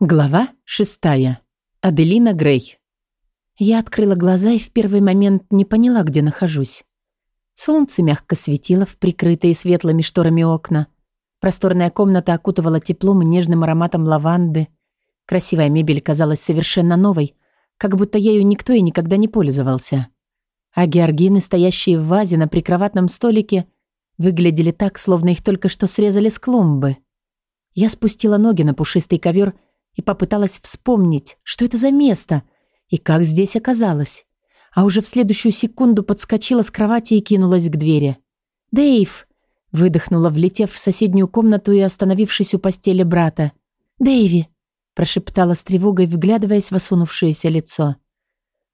Глава шестая. Аделина Грей. Я открыла глаза и в первый момент не поняла, где нахожусь. Солнце мягко светило в прикрытые светлыми шторами окна. Просторная комната окутывала теплом и нежным ароматом лаванды. Красивая мебель казалась совершенно новой, как будто ею никто и никогда не пользовался. А георгины, стоящие в вазе на прикроватном столике, выглядели так, словно их только что срезали с клумбы. Я спустила ноги на пушистый ковер и попыталась вспомнить, что это за место и как здесь оказалось. А уже в следующую секунду подскочила с кровати и кинулась к двери. «Дэйв!» — выдохнула, влетев в соседнюю комнату и остановившись у постели брата. «Дэйви!» — прошептала с тревогой, вглядываясь в осунувшееся лицо.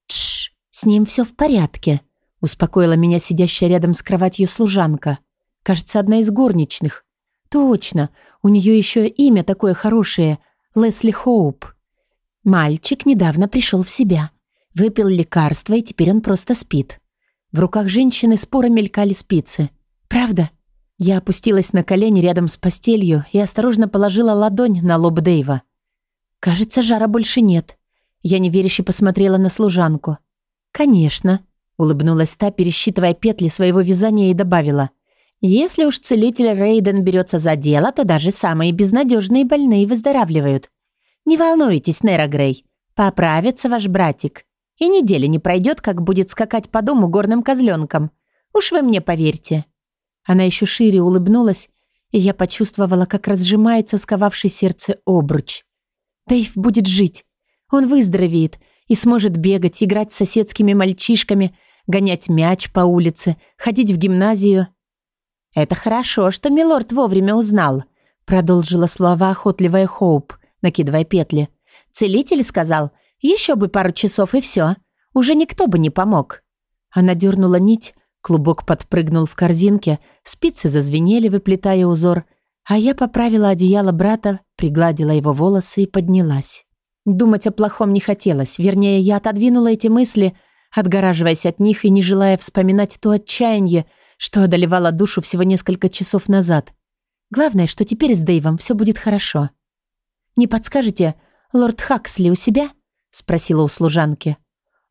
«Тш, с ним все в порядке», — успокоила меня сидящая рядом с кроватью служанка. «Кажется, одна из горничных. Точно, у нее еще имя такое хорошее — Лесли Хоуп. Мальчик недавно пришел в себя. Выпил лекарство, и теперь он просто спит. В руках женщины споро мелькали спицы. «Правда?» Я опустилась на колени рядом с постелью и осторожно положила ладонь на лоб Дэйва. «Кажется, жара больше нет». Я неверяще посмотрела на служанку. «Конечно», — улыбнулась та, пересчитывая петли своего вязания и добавила. Если уж целитель Рейден берется за дело, то даже самые безнадежные больные выздоравливают. Не волнуйтесь, Нера Грей, поправится ваш братик. И недели не пройдет, как будет скакать по дому горным козленком. Уж вы мне поверьте». Она еще шире улыбнулась, и я почувствовала, как разжимается сковавший сердце обруч. Дэйв будет жить. Он выздоровеет и сможет бегать, играть с соседскими мальчишками, гонять мяч по улице, ходить в гимназию «Это хорошо, что милорд вовремя узнал», продолжила слова охотливая Хоуп, накидывая петли. «Целитель сказал, еще бы пару часов и все. Уже никто бы не помог». Она дернула нить, клубок подпрыгнул в корзинке, спицы зазвенели, выплетая узор, а я поправила одеяло брата, пригладила его волосы и поднялась. Думать о плохом не хотелось, вернее, я отодвинула эти мысли, отгораживаясь от них и не желая вспоминать то отчаяние, что одолевало душу всего несколько часов назад. Главное, что теперь с Дэйвом все будет хорошо. «Не подскажете, лорд Хаксли у себя?» — спросила у служанки.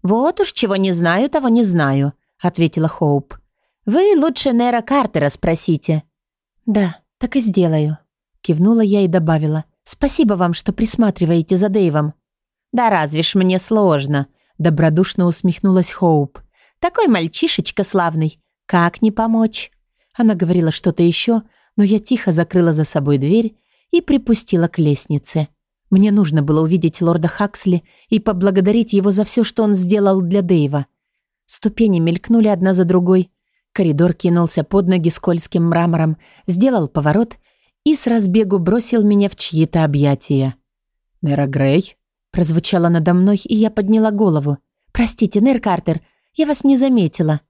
«Вот уж чего не знаю, того не знаю», — ответила Хоуп. «Вы лучше Нера Картера спросите». «Да, так и сделаю», — кивнула я и добавила. «Спасибо вам, что присматриваете за Дэйвом». «Да разве ж мне сложно», — добродушно усмехнулась Хоуп. «Такой мальчишечка славный. «Как не помочь?» Она говорила что-то еще, но я тихо закрыла за собой дверь и припустила к лестнице. Мне нужно было увидеть лорда Хаксли и поблагодарить его за все, что он сделал для Дэйва. Ступени мелькнули одна за другой. Коридор кинулся под ноги скользким мрамором, сделал поворот и с разбегу бросил меня в чьи-то объятия. «Нера Грей?» прозвучало надо мной, и я подняла голову. «Простите, Нер Картер, я вас не заметила».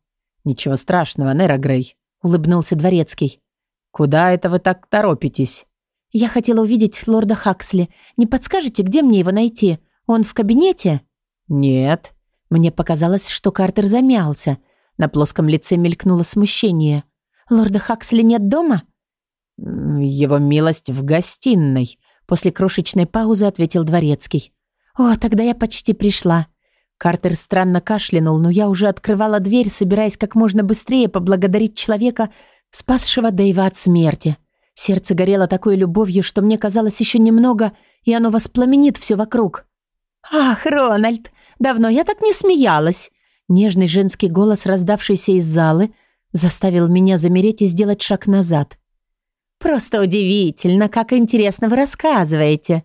«Ничего страшного, Нера Грей», — улыбнулся Дворецкий. «Куда это вы так торопитесь?» «Я хотела увидеть лорда Хаксли. Не подскажете, где мне его найти? Он в кабинете?» «Нет». Мне показалось, что Картер замялся. На плоском лице мелькнуло смущение. «Лорда Хаксли нет дома?» «Его милость в гостиной», — после крошечной паузы ответил Дворецкий. «О, тогда я почти пришла. Картер странно кашлянул, но я уже открывала дверь, собираясь как можно быстрее поблагодарить человека, спасшего Дэйва от смерти. Сердце горело такой любовью, что мне казалось еще немного, и оно воспламенит все вокруг. «Ах, Рональд, давно я так не смеялась!» Нежный женский голос, раздавшийся из залы, заставил меня замереть и сделать шаг назад. «Просто удивительно, как интересно вы рассказываете.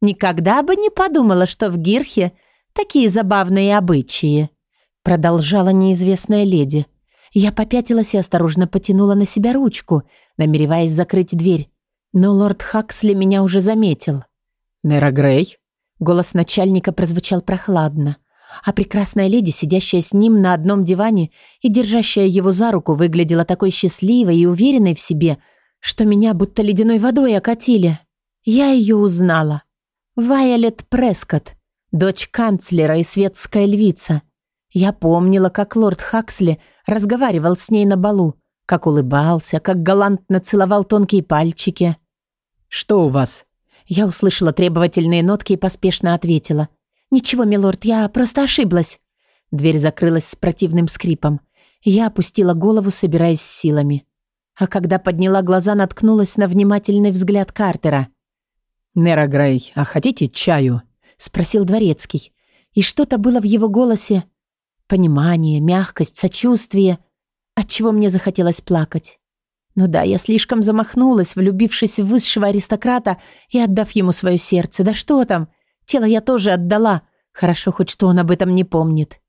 Никогда бы не подумала, что в Гирхе – Такие забавные обычаи», — продолжала неизвестная леди. Я попятилась и осторожно потянула на себя ручку, намереваясь закрыть дверь. Но лорд Хаксли меня уже заметил. «Нера Грей?» Голос начальника прозвучал прохладно, а прекрасная леди, сидящая с ним на одном диване и держащая его за руку, выглядела такой счастливой и уверенной в себе, что меня будто ледяной водой окатили. Я ее узнала. Вайолет Прескотт, дочь канцлера и светская львица. Я помнила, как лорд Хаксли разговаривал с ней на балу, как улыбался, как галантно целовал тонкие пальчики. «Что у вас?» Я услышала требовательные нотки и поспешно ответила. «Ничего, милорд, я просто ошиблась». Дверь закрылась с противным скрипом. Я опустила голову, собираясь с силами. А когда подняла глаза, наткнулась на внимательный взгляд Картера. «Нера Грей, а хотите чаю?» — спросил дворецкий. И что-то было в его голосе. Понимание, мягкость, сочувствие. Отчего мне захотелось плакать. Ну да, я слишком замахнулась, влюбившись в высшего аристократа и отдав ему свое сердце. Да что там? Тело я тоже отдала. Хорошо хоть что он об этом не помнит.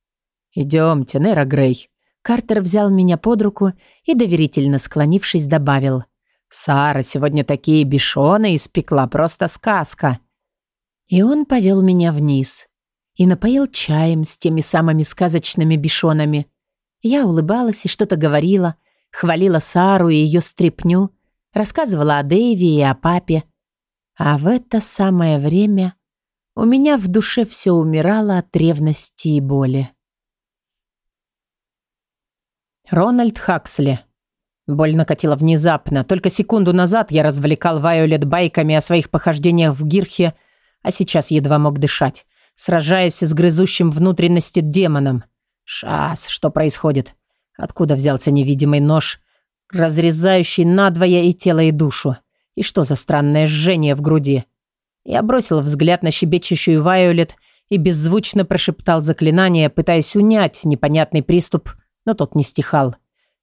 «Идемте, Нера Грей». Картер взял меня под руку и, доверительно склонившись, добавил. «Сара сегодня такие бешеные испекла, просто сказка». И он повел меня вниз и напоил чаем с теми самыми сказочными бешонами. Я улыбалась и что-то говорила, хвалила Сару и ее стряпню, рассказывала о Дэйве и о папе. А в это самое время у меня в душе все умирало от ревности и боли. Рональд Хаксли. Боль накатила внезапно. Только секунду назад я развлекал Вайолет байками о своих похождениях в Гирхе, а сейчас едва мог дышать, сражаясь с грызущим внутренности демоном. Шас, что происходит? Откуда взялся невидимый нож, разрезающий надвое и тело, и душу? И что за странное жжение в груди? Я бросил взгляд на щебечущую Вайолет и беззвучно прошептал заклинание, пытаясь унять непонятный приступ, но тот не стихал.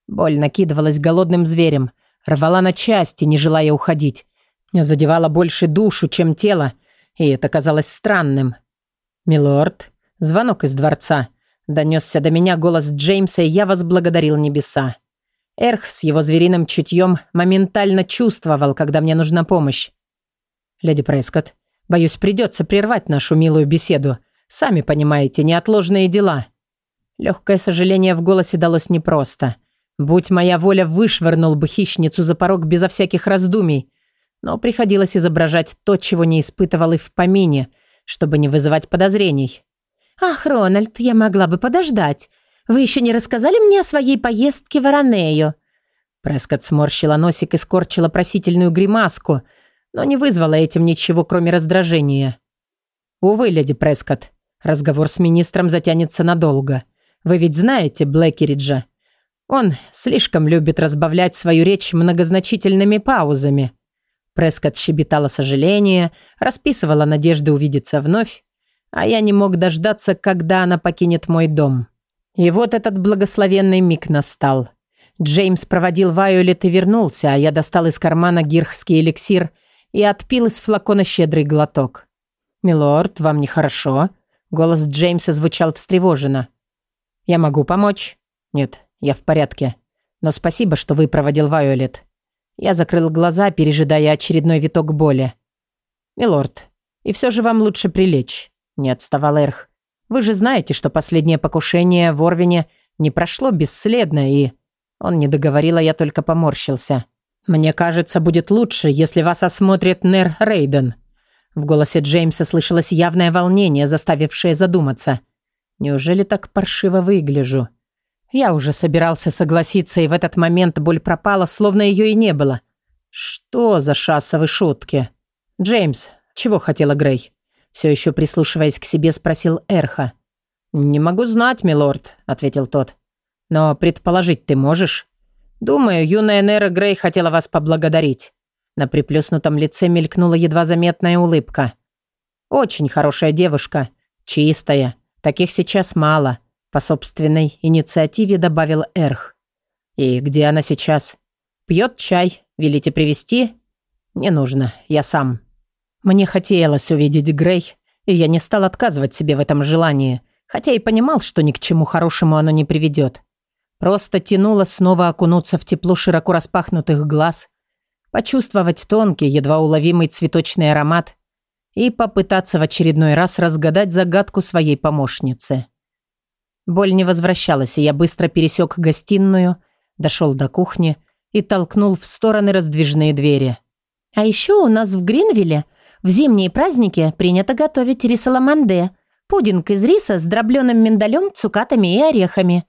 Боль накидывалась голодным зверем, рвала на части, не желая уходить. Задевала больше душу, чем тело, и это казалось странным. «Милорд, звонок из дворца», Донесся до меня голос Джеймса, и я возблагодарил небеса. Эрх с его звериным чутьем моментально чувствовал, когда мне нужна помощь. «Леди Прескотт, боюсь, придется прервать нашу милую беседу. Сами понимаете, неотложные дела». Легкое сожаление в голосе далось непросто. Будь моя воля, вышвырнул бы хищницу за порог безо всяких раздумий. Но приходилось изображать то, чего не испытывал и в помине, чтобы не вызывать подозрений. «Ах, Рональд, я могла бы подождать. Вы еще не рассказали мне о своей поездке в Аранею?» Прескотт сморщила носик и скорчила просительную гримаску, но не вызвала этим ничего, кроме раздражения. «Увы, леди Прескотт, разговор с министром затянется надолго. Вы ведь знаете Блэкериджа? Он слишком любит разбавлять свою речь многозначительными паузами». Прескотт щебетала сожаление, расписывала надежды увидеться вновь, а я не мог дождаться, когда она покинет мой дом. И вот этот благословенный миг настал. Джеймс проводил Вайолет и вернулся, а я достал из кармана гирхский эликсир и отпил из флакона щедрый глоток. «Милорд, вам нехорошо?» Голос Джеймса звучал встревоженно. «Я могу помочь?» «Нет, я в порядке. Но спасибо, что вы проводил Вайолет». Я закрыл глаза, пережидая очередной виток боли. «Милорд, и все же вам лучше прилечь. Не отставал Эрх. «Вы же знаете, что последнее покушение в Орвине не прошло бесследно, и...» Он не договорил, а я только поморщился. «Мне кажется, будет лучше, если вас осмотрит Нер Рейден». В голосе Джеймса слышалось явное волнение, заставившее задуматься. «Неужели так паршиво выгляжу?» Я уже собирался согласиться, и в этот момент боль пропала, словно ее и не было. «Что за шассовые шутки?» «Джеймс, чего хотела Грей?» Все еще прислушиваясь к себе, спросил Эрха. «Не могу знать, милорд», — ответил тот. «Но предположить ты можешь?» «Думаю, юная Нера Грей хотела вас поблагодарить». На приплюснутом лице мелькнула едва заметная улыбка. «Очень хорошая девушка. Чистая. Таких сейчас мало», — по собственной инициативе добавил Эрх. «И где она сейчас?» «Пьет чай. Велите привести «Не нужно. Я сам». Мне хотелось увидеть Грей, и я не стал отказывать себе в этом желании, хотя и понимал, что ни к чему хорошему оно не приведет. Просто тянуло снова окунуться в тепло широко распахнутых глаз, почувствовать тонкий, едва уловимый цветочный аромат и попытаться в очередной раз разгадать загадку своей помощницы. Боль не возвращалась, и я быстро пересек гостиную, дошел до кухни и толкнул в стороны раздвижные двери. «А еще у нас в Гринвилле в зимние праздники принято готовить рисаламанде, пудинг из риса с дробленым миндалем, цукатами и орехами»,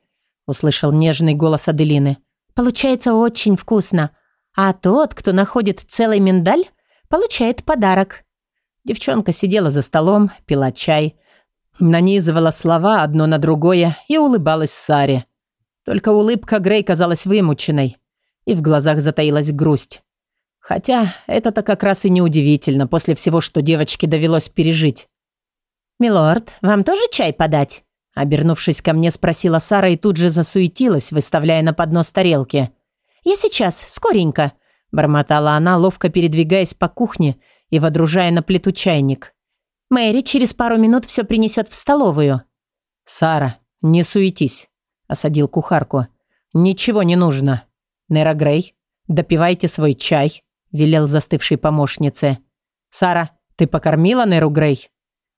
услышал нежный голос Аделины. «Получается очень вкусно. А тот, кто находит целый миндаль, получает подарок. Девчонка сидела за столом, пила чай, нанизывала слова одно на другое и улыбалась Саре. Только улыбка Грей казалась вымученной, и в глазах затаилась грусть. Хотя это-то как раз и неудивительно после всего, что девочке довелось пережить. «Милорд, вам тоже чай подать?» Обернувшись ко мне, спросила Сара и тут же засуетилась, выставляя на поднос тарелки. «Я сейчас, скоренько», – бормотала она, ловко передвигаясь по кухне и водружая на плиту чайник. «Мэри через пару минут все принесет в столовую». «Сара, не суетись», – осадил кухарку. «Ничего не нужно. Нера Грей, допивайте свой чай», – велел застывшей помощнице. «Сара, ты покормила Неру Грей?»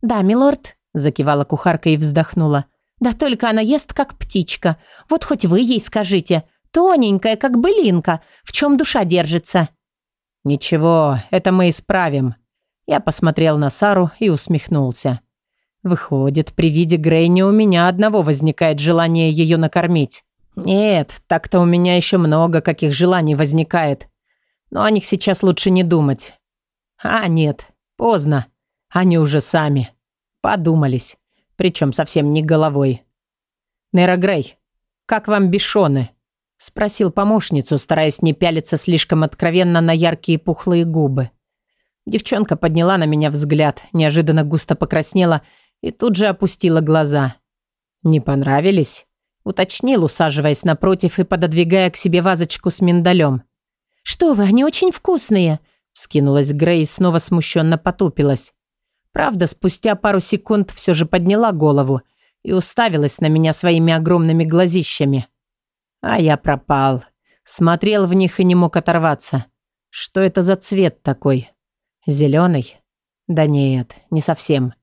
«Да, милорд», – закивала кухарка и вздохнула. «Да только она ест, как птичка. Вот хоть вы ей скажите. Тоненькая, как былинка. В чем душа держится?» «Ничего, это мы исправим». Я посмотрел на Сару и усмехнулся. Выходит, при виде Грейни у меня одного возникает желание ее накормить. Нет, так-то у меня еще много каких желаний возникает. Но о них сейчас лучше не думать. А нет, поздно. Они уже сами. Подумались. Причем совсем не головой. «Нейра Грей, как вам бешоны?» Спросил помощницу, стараясь не пялиться слишком откровенно на яркие пухлые губы. Девчонка подняла на меня взгляд, неожиданно густо покраснела и тут же опустила глаза. «Не понравились?» Уточнил, усаживаясь напротив и пододвигая к себе вазочку с миндалем. «Что вы, они очень вкусные!» Скинулась Грей и снова смущенно потупилась. Правда, спустя пару секунд все же подняла голову и уставилась на меня своими огромными глазищами. А я пропал. Смотрел в них и не мог оторваться. Что это за цвет такой? Зеленый? Да нет, не совсем.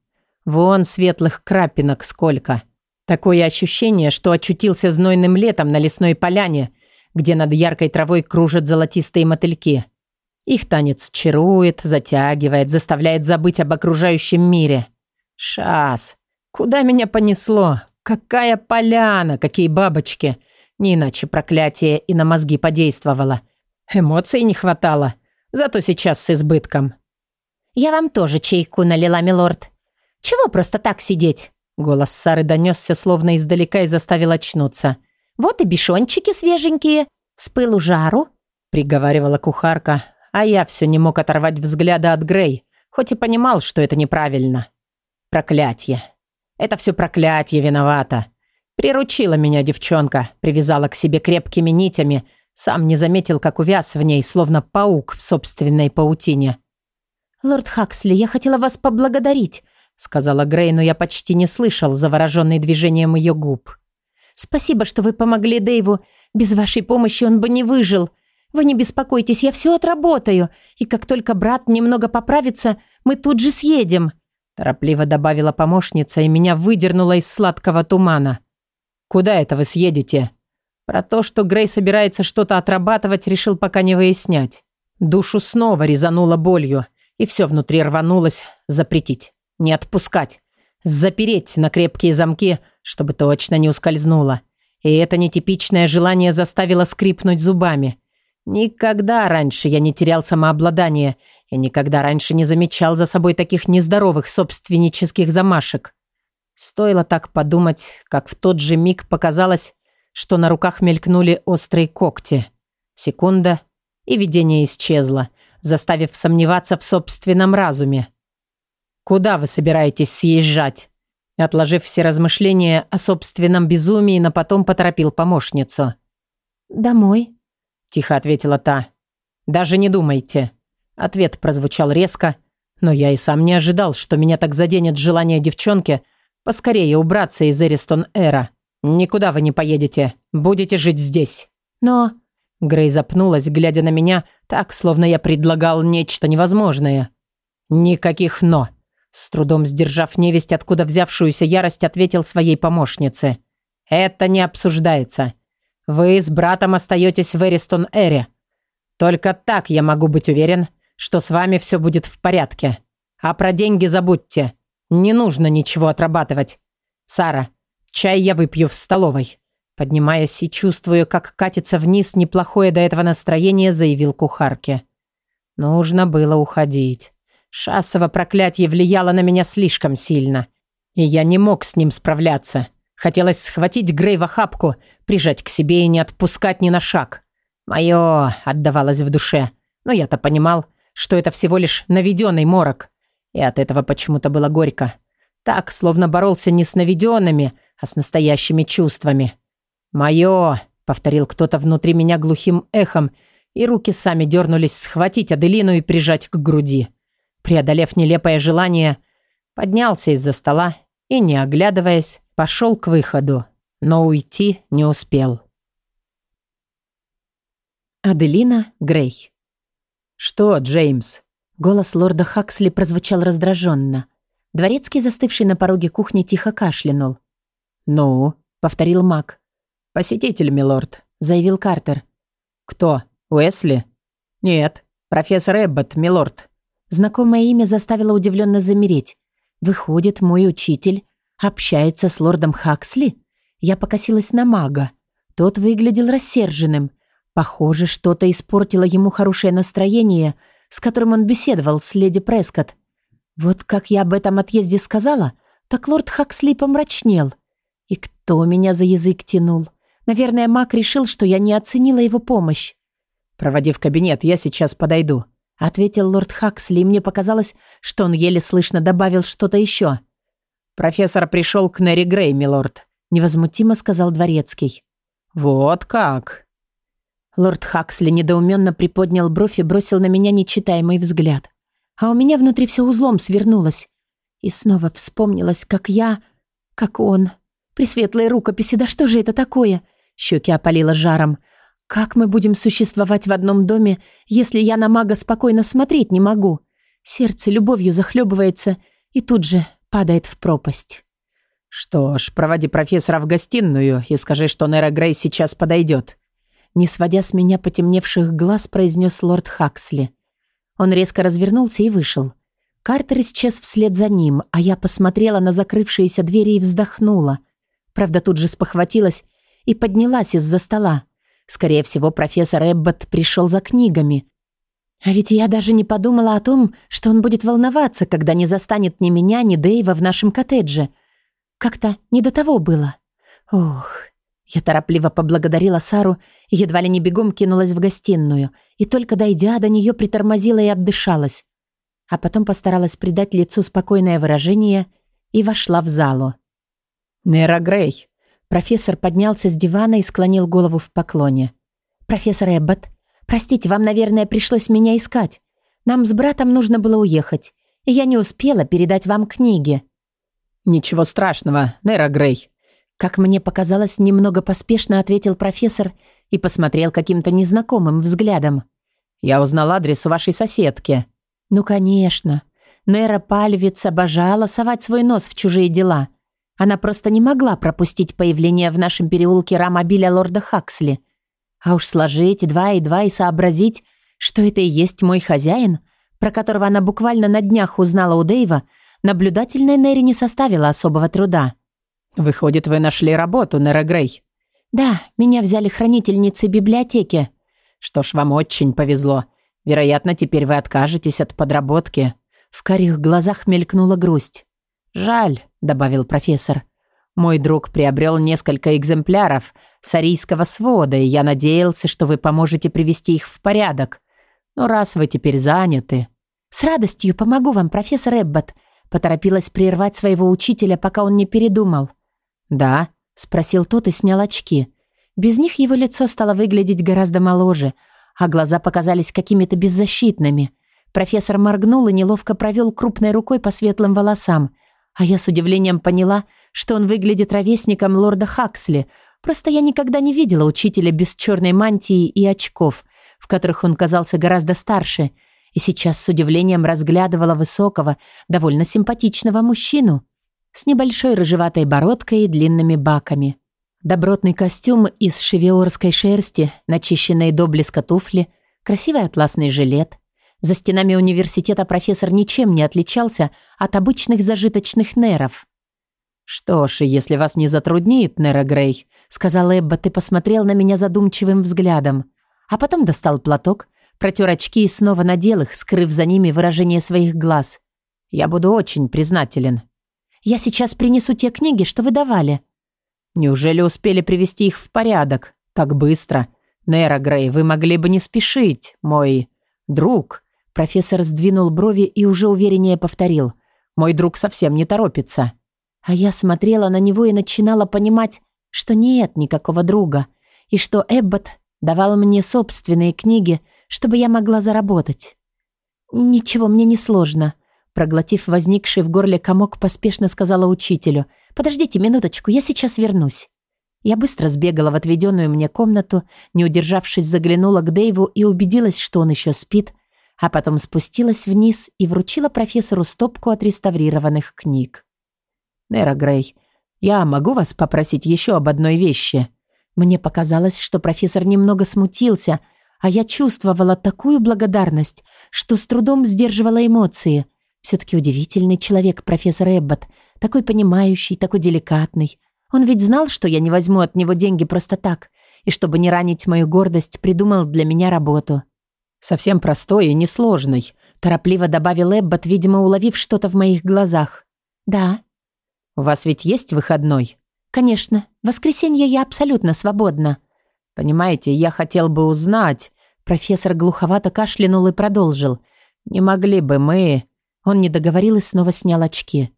Вон светлых крапинок сколько. Такое ощущение, что очутился знойным летом на лесной поляне, где над яркой травой кружат золотистые мотыльки. Их танец чарует, затягивает, заставляет забыть об окружающем мире. Шас, куда меня понесло? Какая поляна, какие бабочки! Не иначе проклятие и на мозги подействовало. Эмоций не хватало, зато сейчас с избытком. «Я вам тоже чайку налила, милорд. Чего просто так сидеть?» Голос Сары донесся словно издалека и заставил очнуться. «Вот и бешончики свеженькие, с пылу жару», — приговаривала кухарка, а я все не мог оторвать взгляда от Грей, хоть и понимал, что это неправильно. Проклятье. Это все проклятье виновато. Приручила меня девчонка, привязала к себе крепкими нитями, сам не заметил, как увяз в ней, словно паук в собственной паутине. «Лорд Хаксли, я хотела вас поблагодарить», сказала Грей, но я почти не слышал, завороженный движением ее губ. «Спасибо, что вы помогли Дэйву. Без вашей помощи он бы не выжил. Вы не беспокойтесь, я все отработаю, и как только брат немного поправится, мы тут же съедем», торопливо добавила помощница и меня выдернула из сладкого тумана. «Куда это вы съедете?» Про то, что Грей собирается что-то отрабатывать, решил пока не выяснять. Душу снова резануло болью, и все внутри рванулось запретить, не отпускать, запереть на крепкие замки, чтобы точно не ускользнуло. И это нетипичное желание заставило скрипнуть зубами. Никогда раньше я не терял самообладание и никогда раньше не замечал за собой таких нездоровых собственнических замашек. Стоило так подумать, как в тот же миг показалось, что на руках мелькнули острые когти. Секунда, и видение исчезло, заставив сомневаться в собственном разуме. «Куда вы собираетесь съезжать?» Отложив все размышления о собственном безумии, на потом поторопил помощницу. «Домой», — тихо ответила та. «Даже не думайте». Ответ прозвучал резко, но я и сам не ожидал, что меня так заденет желание девчонки — Поскорее убраться из Эристон Эра. Никуда вы не поедете. Будете жить здесь. Но... Грей запнулась, глядя на меня, так, словно я предлагал нечто невозможное. Никаких «но». С трудом сдержав невесть, откуда взявшуюся ярость, ответил своей помощнице. «Это не обсуждается. Вы с братом остаетесь в Эристон Эре. Только так я могу быть уверен, что с вами все будет в порядке. А про деньги забудьте. Не нужно ничего отрабатывать. Сара, чай я выпью в столовой. Поднимаясь и чувствуя, как катится вниз неплохое до этого настроение, заявил кухарке. Нужно было уходить. Шассово проклятие влияло на меня слишком сильно, и я не мог с ним справляться. Хотелось схватить Грей в охапку, прижать к себе и не отпускать ни на шаг. Мое отдавалось в душе, но я-то понимал, что это всего лишь наведенный морок. И от этого почему-то было горько. Так, словно боролся не с наведенными, а с настоящими чувствами. «Мое!» — повторил кто-то внутри меня глухим эхом, и руки сами дернулись схватить Аделину и прижать к груди. Преодолев нелепое желание, поднялся из-за стола и, не оглядываясь, пошел к выходу, но уйти не успел. Аделина Грей. «Что, Джеймс?» Голос лорда Хаксли прозвучал раздраженно. Дворецкий, застывший на пороге кухни, тихо кашлянул. «Ну?» — повторил маг. «Посетитель, милорд», — заявил Картер. «Кто? Уэсли?» «Нет, профессор Эббот, милорд». Знакомое имя заставило удивленно замереть. Выходит, мой учитель общается с лордом Хаксли? Я покосилась на мага. Тот выглядел рассерженным. Похоже, что-то испортило ему хорошее настроение, с которым он беседовал с леди Прескотт. Вот как я об этом отъезде сказала, так лорд Хаксли помрачнел. И кто меня за язык тянул? Наверное, маг решил, что я не оценила его помощь. «Проводи в кабинет, я сейчас подойду», — ответил лорд Хаксли, и мне показалось, что он еле слышно добавил что-то еще. «Профессор пришел к Нэри Грей, милорд», — невозмутимо сказал дворецкий. «Вот как!» Лорд Хаксли недоуменно приподнял бровь и бросил на меня нечитаемый взгляд. А у меня внутри все узлом свернулось. И снова вспомнилось, как я... как он. Пресветлые рукописи, да что же это такое? Щеки опалило жаром. Как мы будем существовать в одном доме, если я на мага спокойно смотреть не могу? Сердце любовью захлебывается и тут же падает в пропасть. «Что ж, проводи профессора в гостиную и скажи, что Нера Грей сейчас подойдет», не сводя с меня потемневших глаз, произнес лорд Хаксли. Он резко развернулся и вышел. Картер исчез вслед за ним, а я посмотрела на закрывшиеся двери и вздохнула. Правда, тут же спохватилась и поднялась из-за стола. Скорее всего, профессор Эббот пришел за книгами. А ведь я даже не подумала о том, что он будет волноваться, когда не застанет ни меня, ни Дэйва в нашем коттедже. Как-то не до того было. Ох, я торопливо поблагодарила Сару едва ли не бегом кинулась в гостиную, и только дойдя до нее притормозила и отдышалась. А потом постаралась придать лицу спокойное выражение и вошла в залу. «Нера Грей!» Профессор поднялся с дивана и склонил голову в поклоне. «Профессор Эббот, простите, вам, наверное, пришлось меня искать. Нам с братом нужно было уехать, и я не успела передать вам книги». «Ничего страшного, Нера Грей», как мне показалось, немного поспешно ответил профессор и посмотрел каким-то незнакомым взглядом. «Я узнал адрес у вашей соседки». «Ну, конечно. Нера Пальвиц обожала совать свой нос в чужие дела. Она просто не могла пропустить появление в нашем переулке рамобиля лорда Хаксли. А уж сложить два и два и сообразить, что это и есть мой хозяин, про которого она буквально на днях узнала у Дэйва, наблюдательной Нерри не составила особого труда». «Выходит, вы нашли работу, Нера Грей?» «Да, меня взяли хранительницей библиотеки». «Что ж, вам очень повезло. Вероятно, теперь вы откажетесь от подработки». В карих глазах мелькнула грусть. «Жаль», — добавил профессор. «Мой друг приобрел несколько экземпляров сарийского свода, и я надеялся, что вы поможете привести их в порядок. Но раз вы теперь заняты...» «С радостью помогу вам, профессор Эббот», — поторопилась прервать своего учителя, пока он не передумал. «Да?» — спросил тот и снял очки. Без них его лицо стало выглядеть гораздо моложе, а глаза показались какими-то беззащитными. Профессор моргнул и неловко провел крупной рукой по светлым волосам, а я с удивлением поняла, что он выглядит ровесником лорда Хаксли, просто я никогда не видела учителя без черной мантии и очков, в которых он казался гораздо старше, и сейчас с удивлением разглядывала высокого, довольно симпатичного мужчину с небольшой рыжеватой бородкой и длинными баками. Добротный костюм из шевиорской шерсти, начищенные до блеска туфли, красивый атласный жилет. За стенами университета профессор ничем не отличался от обычных зажиточных неров. «Что ж, если вас не затруднит, Нера Грей», сказал Эббот и посмотрел на меня задумчивым взглядом, а потом достал платок, протер очки и снова надел их, скрыв за ними выражение своих глаз. «Я буду очень признателен». «Я сейчас принесу те книги, что вы давали». «Неужели успели привести их в порядок? Так быстро? Нейра Грей, вы могли бы не спешить, мой друг». Профессор сдвинул брови и уже увереннее повторил. «Мой друг совсем не торопится». А я смотрела на него и начинала понимать, что нет никакого друга, и что Эббот давал мне собственные книги, чтобы я могла заработать. «Ничего, мне не сложно», проглотив возникший в горле комок, поспешно сказала учителю. «Подождите минуточку, я сейчас вернусь». Я быстро сбегала в отведенную мне комнату, не удержавшись, заглянула к Дэйву и убедилась, что он еще спит, а потом спустилась вниз и вручила профессору стопку отреставрированных книг. «Нера Грей, я могу вас попросить еще об одной вещи?» Мне показалось, что профессор немного смутился, а я чувствовала такую благодарность, что с трудом сдерживала эмоции. Все-таки удивительный человек профессор Эббот, такой понимающий, такой деликатный. Он ведь знал, что я не возьму от него деньги просто так, и чтобы не ранить мою гордость, придумал для меня работу. «Совсем простой и несложный», – торопливо добавил Эббот, видимо, уловив что-то в моих глазах. «Да». «У вас ведь есть выходной?» «Конечно. В воскресенье я абсолютно свободна». «Понимаете, я хотел бы узнать...» Профессор глуховато кашлянул и продолжил. «Не могли бы мы...» Он не договорил и снова снял очки.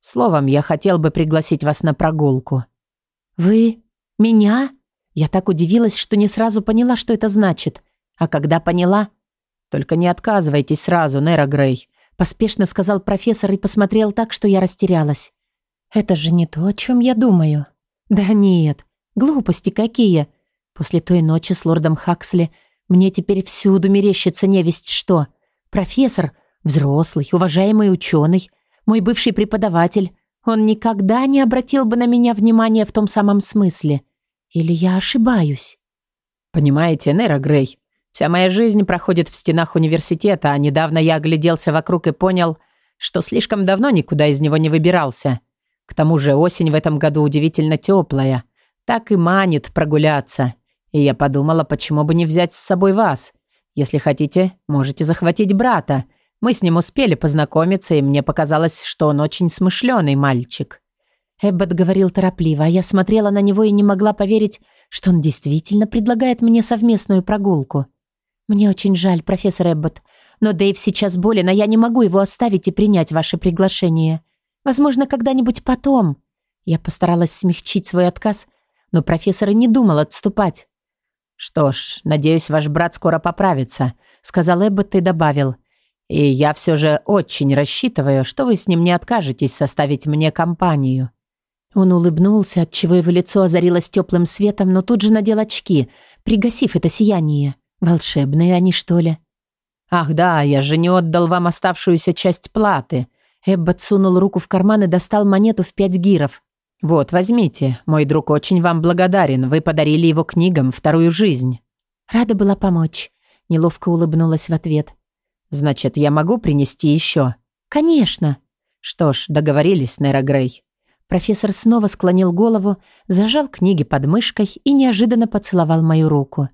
«Словом, я хотел бы пригласить вас на прогулку». «Вы? Меня?» Я так удивилась, что не сразу поняла, что это значит. А когда поняла... «Только не отказывайтесь сразу, Нера Грей», поспешно сказал профессор и посмотрел так, что я растерялась. Это же не то, о чем я думаю. Да нет, глупости какие. После той ночи с лордом Хаксли мне теперь всюду мерещится невесть что. Профессор, взрослый, уважаемый ученый, мой бывший преподаватель, он никогда не обратил бы на меня внимания в том самом смысле. Или я ошибаюсь? Понимаете, Нера Грей, вся моя жизнь проходит в стенах университета, а недавно я огляделся вокруг и понял, что слишком давно никуда из него не выбирался. К тому же осень в этом году удивительно теплая. Так и манит прогуляться. И я подумала, почему бы не взять с собой вас. Если хотите, можете захватить брата. Мы с ним успели познакомиться, и мне показалось, что он очень смышленый мальчик». Эббот говорил торопливо, а я смотрела на него и не могла поверить, что он действительно предлагает мне совместную прогулку. «Мне очень жаль, профессор Эббот, но Дэйв сейчас болен, а я не могу его оставить и принять ваше приглашение. Возможно, когда-нибудь потом. Я постаралась смягчить свой отказ, но профессор и не думал отступать. «Что ж, надеюсь, ваш брат скоро поправится», — сказал Эббот и добавил. «И я все же очень рассчитываю, что вы с ним не откажетесь составить мне компанию». Он улыбнулся, отчего его лицо озарилось теплым светом, но тут же надел очки, пригасив это сияние. Волшебные они, что ли? «Ах да, я же не отдал вам оставшуюся часть платы», Эббот сунул руку в карман и достал монету в пять гиров. «Вот, возьмите. Мой друг очень вам благодарен. Вы подарили его книгам вторую жизнь». «Рада была помочь», — неловко улыбнулась в ответ. «Значит, я могу принести еще?» «Конечно». «Что ж, договорились, Нейра Грей». Профессор снова склонил голову, зажал книги под мышкой и неожиданно поцеловал мою руку.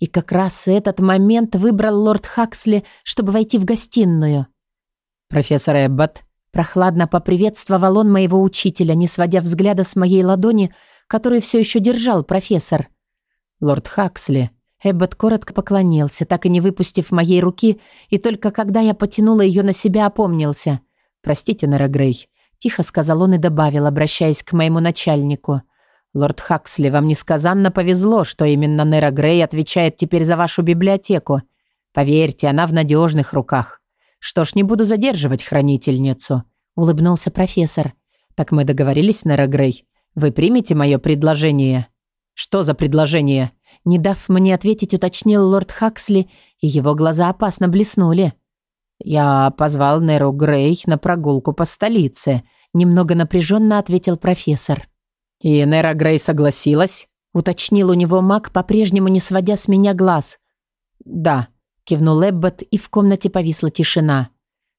И как раз этот момент выбрал лорд Хаксли, чтобы войти в гостиную. «Профессор Эббот», Прохладно поприветствовал он моего учителя, не сводя взгляда с моей ладони, которую все еще держал профессор. «Лорд Хаксли». Эббот коротко поклонился, так и не выпустив моей руки, и только когда я потянула ее на себя, опомнился. «Простите, Нера Грей», — тихо сказал он и добавил, обращаясь к моему начальнику. «Лорд Хаксли, вам несказанно повезло, что именно Нера Грей отвечает теперь за вашу библиотеку. Поверьте, она в надежных руках. «Что ж, не буду задерживать хранительницу», — улыбнулся профессор. «Так мы договорились, Нера Грей. Вы примете мое предложение?» «Что за предложение?» Не дав мне ответить, уточнил лорд Хаксли, и его глаза опасно блеснули. «Я позвал Неру Грей на прогулку по столице», — немного напряженно ответил профессор. «И Нера Грей согласилась?» — уточнил у него маг, по-прежнему не сводя с меня глаз. «Да», Кивнул Эббот, и в комнате повисла тишина.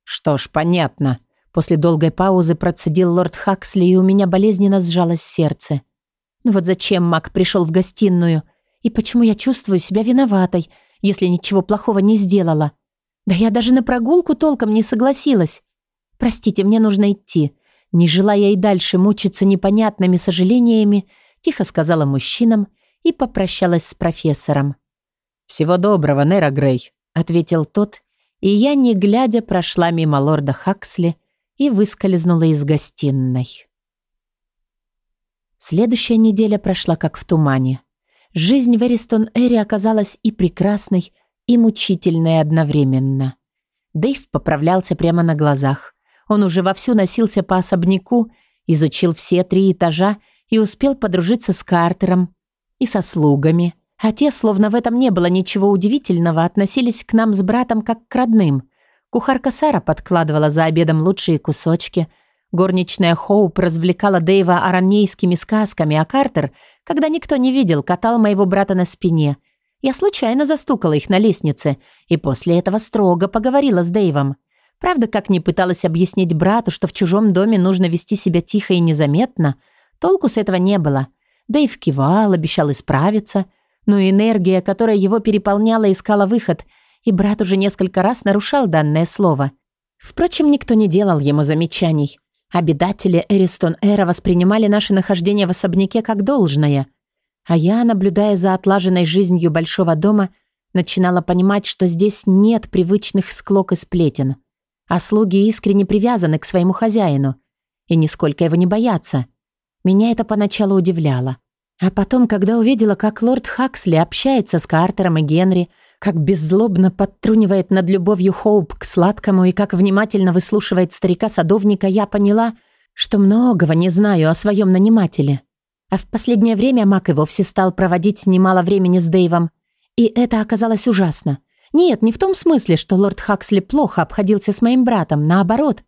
«Что ж, понятно». После долгой паузы процедил лорд Хаксли, и у меня болезненно сжалось сердце. «Ну вот зачем Мак пришел в гостиную? И почему я чувствую себя виноватой? если ничего плохого не сделала? Да я даже на прогулку толком не согласилась. Простите, мне нужно идти. Не желая и дальше мучиться непонятными сожалениями, тихо сказала мужчинам и попрощалась с профессором. «Всего доброго, Нейра Грей», — ответил тот, и я, не глядя, прошла мимо лорда Хаксли и выскользнула из гостиной. Следующая неделя прошла как в тумане. Жизнь в Эристон-Эре оказалась и прекрасной, и мучительной одновременно. Дэйв поправлялся прямо на глазах. Он уже вовсю носился по особняку, изучил все три этажа и успел подружиться с Картером и со слугами. А те, словно в этом не было ничего удивительного, относились к нам с братом как к родным. Кухарка Сара подкладывала за обедом лучшие кусочки – Горничная Хоуп развлекала Дэйва аранейскими сказками, а Картер, когда никто не видел, катал моего брата на спине. Я случайно застукала их на лестнице и после этого строго поговорила с Дэйвом. Правда, как ни пыталась объяснить брату, что в чужом доме нужно вести себя тихо и незаметно, толку с этого не было. Дэйв кивал, обещал исправиться, но энергия, которая его переполняла, искала выход, и брат уже несколько раз нарушал данное слово. Впрочем, никто не делал ему замечаний. Обитатели Эристон-Эра воспринимали наше нахождение в особняке как должное, а я, наблюдая за отлаженной жизнью большого дома, начинала понимать, что здесь нет привычных склок и сплетен, а слуги искренне привязаны к своему хозяину и нисколько его не боятся. Меня это поначалу удивляло. А потом, когда увидела, как лорд Хаксли общается с Картером и Генри, как беззлобно подтрунивает над любовью Хоуп к сладкому и как внимательно выслушивает старика-садовника, я поняла, что многого не знаю о своем нанимателе. А в последнее время Мак и вовсе стал проводить немало времени с Дэйвом. И это оказалось ужасно. Нет, не в том смысле, что лорд Хаксли плохо обходился с моим братом, наоборот.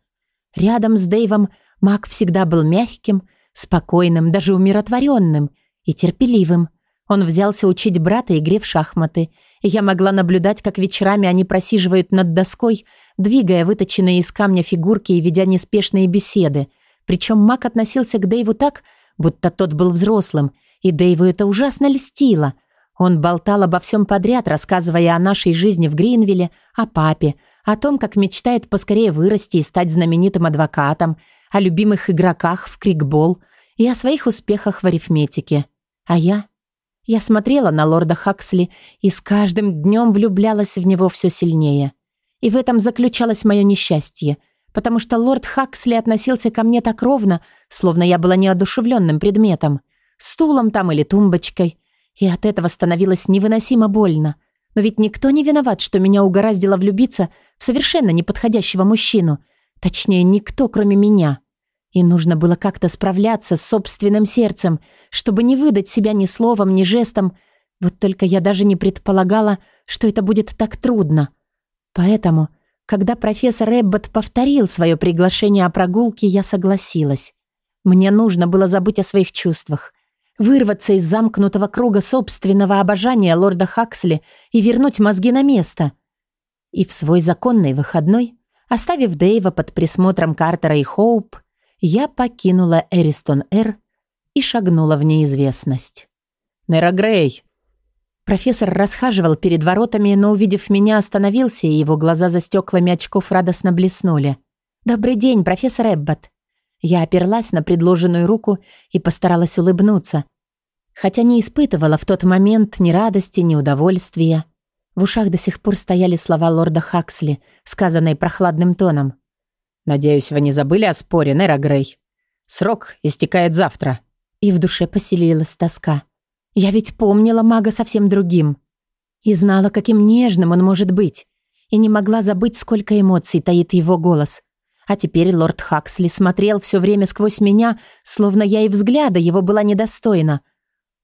Рядом с Дэйвом Мак всегда был мягким, спокойным, даже умиротворенным и терпеливым. Он взялся учить брата игре в шахматы, и я могла наблюдать, как вечерами они просиживают над доской, двигая выточенные из камня фигурки и ведя неспешные беседы. Причем Мак относился к Дэйву так, будто тот был взрослым, и Дэйву это ужасно льстило. Он болтал обо всем подряд, рассказывая о нашей жизни в Гринвилле, о папе, о том, как мечтает поскорее вырасти и стать знаменитым адвокатом, о любимых игроках в крикбол и о своих успехах в арифметике. А я... Я смотрела на лорда Хаксли и с каждым днем влюблялась в него все сильнее. И в этом заключалось мое несчастье, потому что лорд Хаксли относился ко мне так ровно, словно я была неодушевленным предметом, стулом там или тумбочкой, и от этого становилось невыносимо больно. Но ведь никто не виноват, что меня угораздило влюбиться в совершенно неподходящего мужчину. Точнее, никто, кроме меня. И нужно было как-то справляться с собственным сердцем, чтобы не выдать себя ни словом, ни жестом. Вот только я даже не предполагала, что это будет так трудно. Поэтому, когда профессор Эббот повторил свое приглашение о прогулке, я согласилась. Мне нужно было забыть о своих чувствах, вырваться из замкнутого круга собственного обожания лорда Хаксли и вернуть мозги на место. И в свой законный выходной, оставив Дэйва под присмотром Картера и Хоуп, я покинула Эристон-Эр и шагнула в неизвестность. «Нера Грей!» Профессор расхаживал перед воротами, но, увидев меня, остановился, и его глаза за стеклами очков радостно блеснули. «Добрый день, профессор Эббот!» Я оперлась на предложенную руку и постаралась улыбнуться, хотя не испытывала в тот момент ни радости, ни удовольствия. В ушах до сих пор стояли слова лорда Хаксли, сказанные прохладным тоном. «Надеюсь, вы не забыли о споре, Нера Грей. Срок истекает завтра». И в душе поселилась тоска. Я ведь помнила мага совсем другим. И знала, каким нежным он может быть. И не могла забыть, сколько эмоций таит его голос. А теперь лорд Хаксли смотрел все время сквозь меня, словно я и взгляда его была недостойна.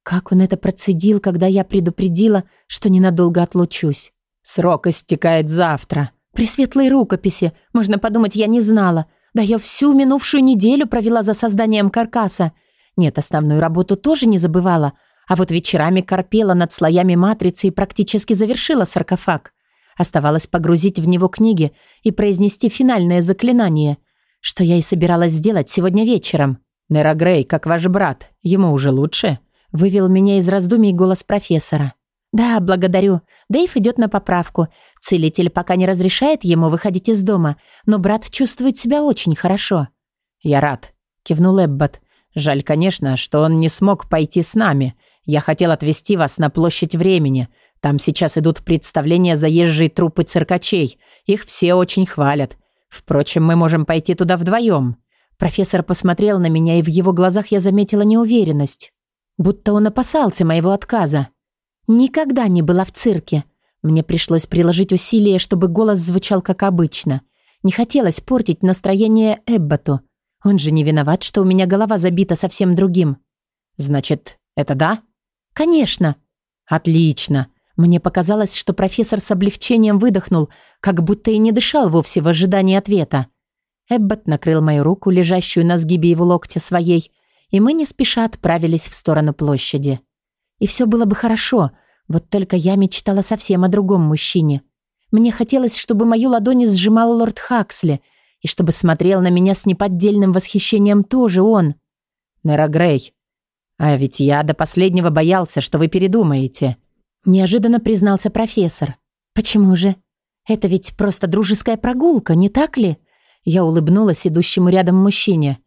Как он это процедил, когда я предупредила, что ненадолго отлучусь? «Срок истекает завтра», при светлой рукописи, можно подумать, я не знала. Да я всю минувшую неделю провела за созданием каркаса. Нет, основную работу тоже не забывала. А вот вечерами корпела над слоями матрицы и практически завершила саркофаг. Оставалось погрузить в него книги и произнести финальное заклинание, что я и собиралась сделать сегодня вечером. «Нера Грей, как ваш брат, ему уже лучше?» Вывел меня из раздумий голос профессора. «Да, благодарю. Дэйв идет на поправку. Целитель пока не разрешает ему выходить из дома, но брат чувствует себя очень хорошо». «Я рад», — кивнул Эббот. «Жаль, конечно, что он не смог пойти с нами. Я хотел отвезти вас на площадь времени. Там сейчас идут представления заезжей трупы циркачей. Их все очень хвалят. Впрочем, мы можем пойти туда вдвоем». Профессор посмотрел на меня, и в его глазах я заметила неуверенность. Будто он опасался моего отказа. Никогда не была в цирке. Мне пришлось приложить усилия, чтобы голос звучал как обычно. Не хотелось портить настроение Эбботу. Он же не виноват, что у меня голова забита совсем другим. Значит, это да? Конечно. Отлично. Мне показалось, что профессор с облегчением выдохнул, как будто и не дышал вовсе в ожидании ответа. Эббот накрыл мою руку, лежащую на сгибе его локтя своей, и мы не спеша отправились в сторону площади. И все было бы хорошо, вот только я мечтала совсем о другом мужчине. Мне хотелось, чтобы мою ладонь сжимал лорд Хаксли, и чтобы смотрел на меня с неподдельным восхищением тоже он. Нера Грей, а ведь я до последнего боялся, что вы передумаете. Неожиданно признался профессор. Почему же? Это ведь просто дружеская прогулка, не так ли? Я улыбнулась идущему рядом мужчине.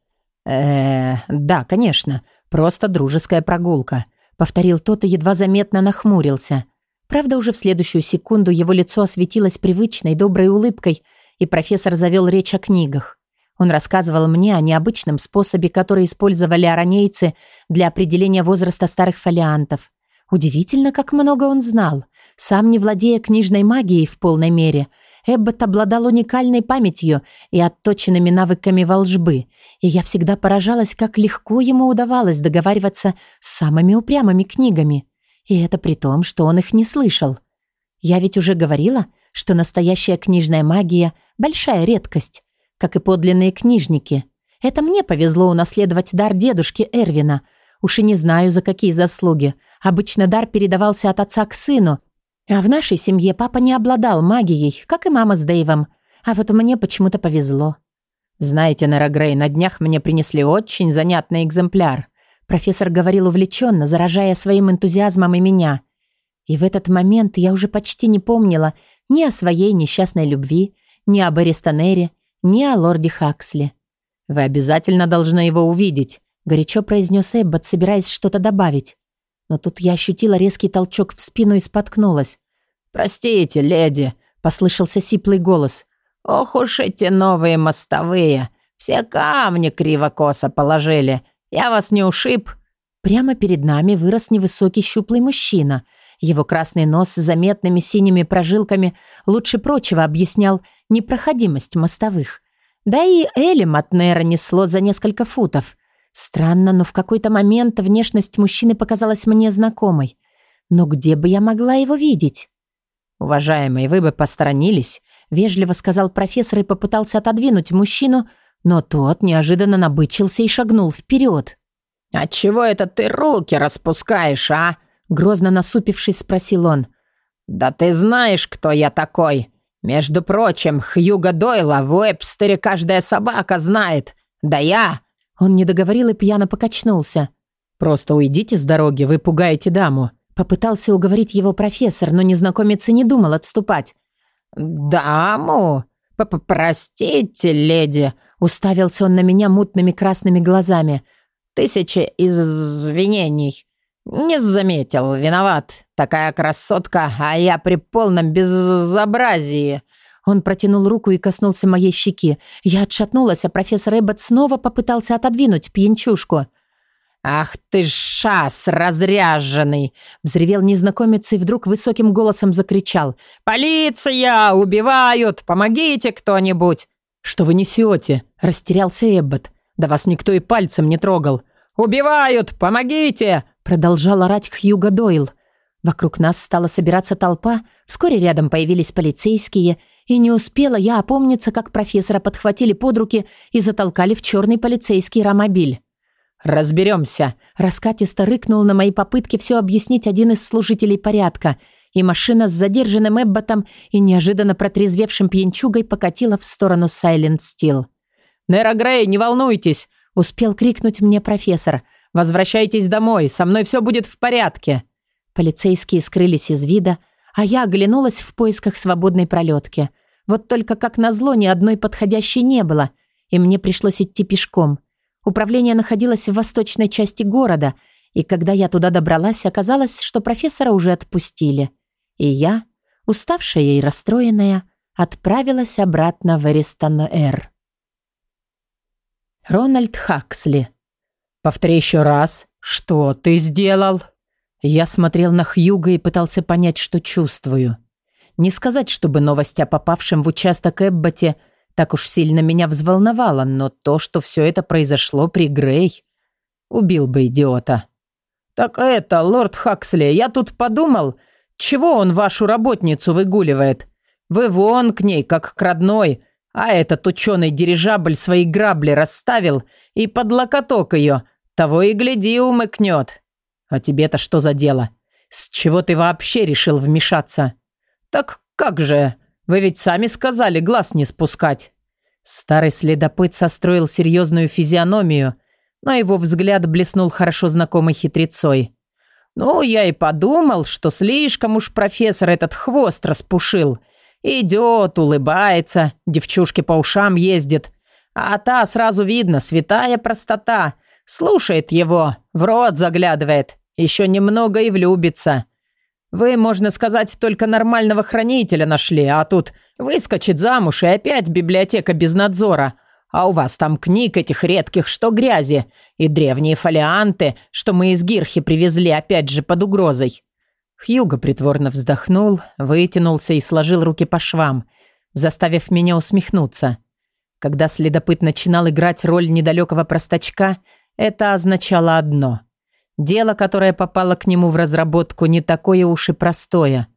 э да, конечно, просто дружеская прогулка повторил тот и едва заметно нахмурился. Правда, уже в следующую секунду его лицо осветилось привычной доброй улыбкой, и профессор завел речь о книгах. Он рассказывал мне о необычном способе, который использовали аранейцы для определения возраста старых фолиантов. Удивительно, как много он знал. Сам не владея книжной магией в полной мере – Эббот обладал уникальной памятью и отточенными навыками волжбы, и я всегда поражалась, как легко ему удавалось договариваться с самыми упрямыми книгами. И это при том, что он их не слышал. Я ведь уже говорила, что настоящая книжная магия – большая редкость, как и подлинные книжники. Это мне повезло унаследовать дар дедушки Эрвина. Уж и не знаю, за какие заслуги. Обычно дар передавался от отца к сыну – а в нашей семье папа не обладал магией, как и мама с Дэйвом. А вот мне почему-то повезло. Знаете, Нера Грей, на днях мне принесли очень занятный экземпляр. Профессор говорил увлеченно, заражая своим энтузиазмом и меня. И в этот момент я уже почти не помнила ни о своей несчастной любви, ни об Аристонере, ни о лорде Хаксли. «Вы обязательно должны его увидеть», — горячо произнес Эббот, собираясь что-то добавить. Но тут я ощутила резкий толчок в спину и споткнулась. «Простите, леди», — послышался сиплый голос. «Ох уж эти новые мостовые! Все камни криво-косо положили. Я вас не ушиб?» Прямо перед нами вырос невысокий щуплый мужчина. Его красный нос с заметными синими прожилками лучше прочего объяснял непроходимость мостовых. Да и Элем от Нера несло за несколько футов. Странно, но в какой-то момент внешность мужчины показалась мне знакомой. Но где бы я могла его видеть? «Уважаемый, вы бы посторонились», — вежливо сказал профессор и попытался отодвинуть мужчину, но тот неожиданно набычился и шагнул вперед. «Отчего это ты руки распускаешь, а?» Грозно насупившись, спросил он. «Да ты знаешь, кто я такой. Между прочим, Хьюга Дойла в Уэбстере каждая собака знает. Да я он не договорил и пьяно покачнулся. «Просто уйдите с дороги, вы пугаете даму». Попытался уговорить его профессор, но незнакомец и не думал отступать. «Даму? П -п Простите, леди!» Уставился он на меня мутными красными глазами. «Тысячи извинений. Не заметил, виноват. Такая красотка, а я при полном безобразии. Он протянул руку и коснулся моей щеки. Я отшатнулась, а профессор Эббот снова попытался отодвинуть пьянчушку. «Ах ты шас разряженный!» Взревел незнакомец и вдруг высоким голосом закричал. «Полиция! Убивают! Помогите кто-нибудь!» «Что вы несете?» Растерялся Эббот. «Да вас никто и пальцем не трогал!» «Убивают! Помогите!» Продолжал орать Хьюго Дойл. Вокруг нас стала собираться толпа, вскоре рядом появились полицейские – и не успела я опомниться, как профессора подхватили под руки и затолкали в черный полицейский ромобиль. «Разберемся», – раскатисто рыкнул на мои попытки все объяснить один из служителей порядка, и машина с задержанным Эбботом и неожиданно протрезвевшим пьянчугой покатила в сторону Сайленд Стил. «Нера Грей, не волнуйтесь!» – успел крикнуть мне профессор. «Возвращайтесь домой, со мной все будет в порядке!» Полицейские скрылись из вида, а я оглянулась в поисках свободной пролетки. Вот только, как назло, ни одной подходящей не было, и мне пришлось идти пешком. Управление находилось в восточной части города, и когда я туда добралась, оказалось, что профессора уже отпустили. И я, уставшая и расстроенная, отправилась обратно в Эристон-Эр. Рональд Хаксли. «Повтори еще раз. Что ты сделал?» Я смотрел на Хьюга и пытался понять, что чувствую. Не сказать, чтобы новость о попавшем в участок Эбботе так уж сильно меня взволновала, но то, что все это произошло при Грей, убил бы идиота. «Так это, лорд Хаксли, я тут подумал, чего он вашу работницу выгуливает? Вы вон к ней, как к родной, а этот ученый дирижабль свои грабли расставил и под локоток ее, того и гляди умыкнет. А тебе-то что за дело? С чего ты вообще решил вмешаться? Так как же? Вы ведь сами сказали глаз не спускать. Старый следопыт состроил серьезную физиономию, но его взгляд блеснул хорошо знакомой хитрецой. «Ну, я и подумал, что слишком уж профессор этот хвост распушил. Идет, улыбается, девчушки по ушам ездит. А та сразу видно, святая простота. Слушает его, в рот заглядывает. Еще немного и влюбится. Вы, можно сказать, только нормального хранителя нашли, а тут выскочит замуж и опять библиотека без надзора. А у вас там книг этих редких, что грязи, и древние фолианты, что мы из Гирхи привезли опять же под угрозой». Хьюго притворно вздохнул, вытянулся и сложил руки по швам, заставив меня усмехнуться. Когда следопыт начинал играть роль недалекого простачка, это означало одно – Дело, которое попало к нему в разработку, не такое уж и простое.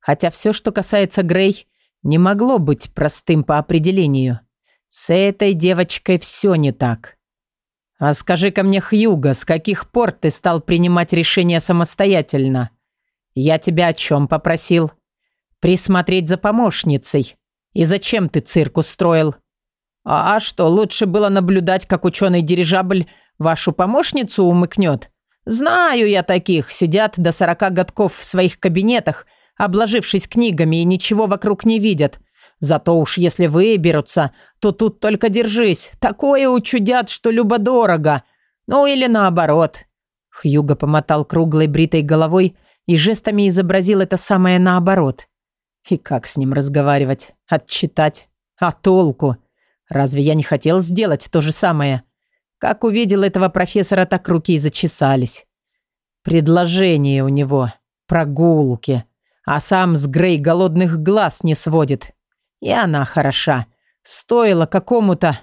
Хотя все, что касается Грей, не могло быть простым по определению. С этой девочкой все не так. А скажи-ка мне, Хьюго, с каких пор ты стал принимать решения самостоятельно? Я тебя о чем попросил? Присмотреть за помощницей. И зачем ты цирк устроил? А что, лучше было наблюдать, как ученый-дирижабль вашу помощницу умыкнет? Знаю я таких, сидят до сорока годков в своих кабинетах, обложившись книгами и ничего вокруг не видят. Зато уж если выберутся, то тут только держись. Такое учудят, что любо-дорого. Ну или наоборот. Хьюго помотал круглой бритой головой и жестами изобразил это самое наоборот. И как с ним разговаривать? Отчитать? А толку? Разве я не хотел сделать то же самое? Как увидел этого профессора, так руки зачесались. Предложение у него. Прогулки. А сам с Грей голодных глаз не сводит. И она хороша. Стоило какому-то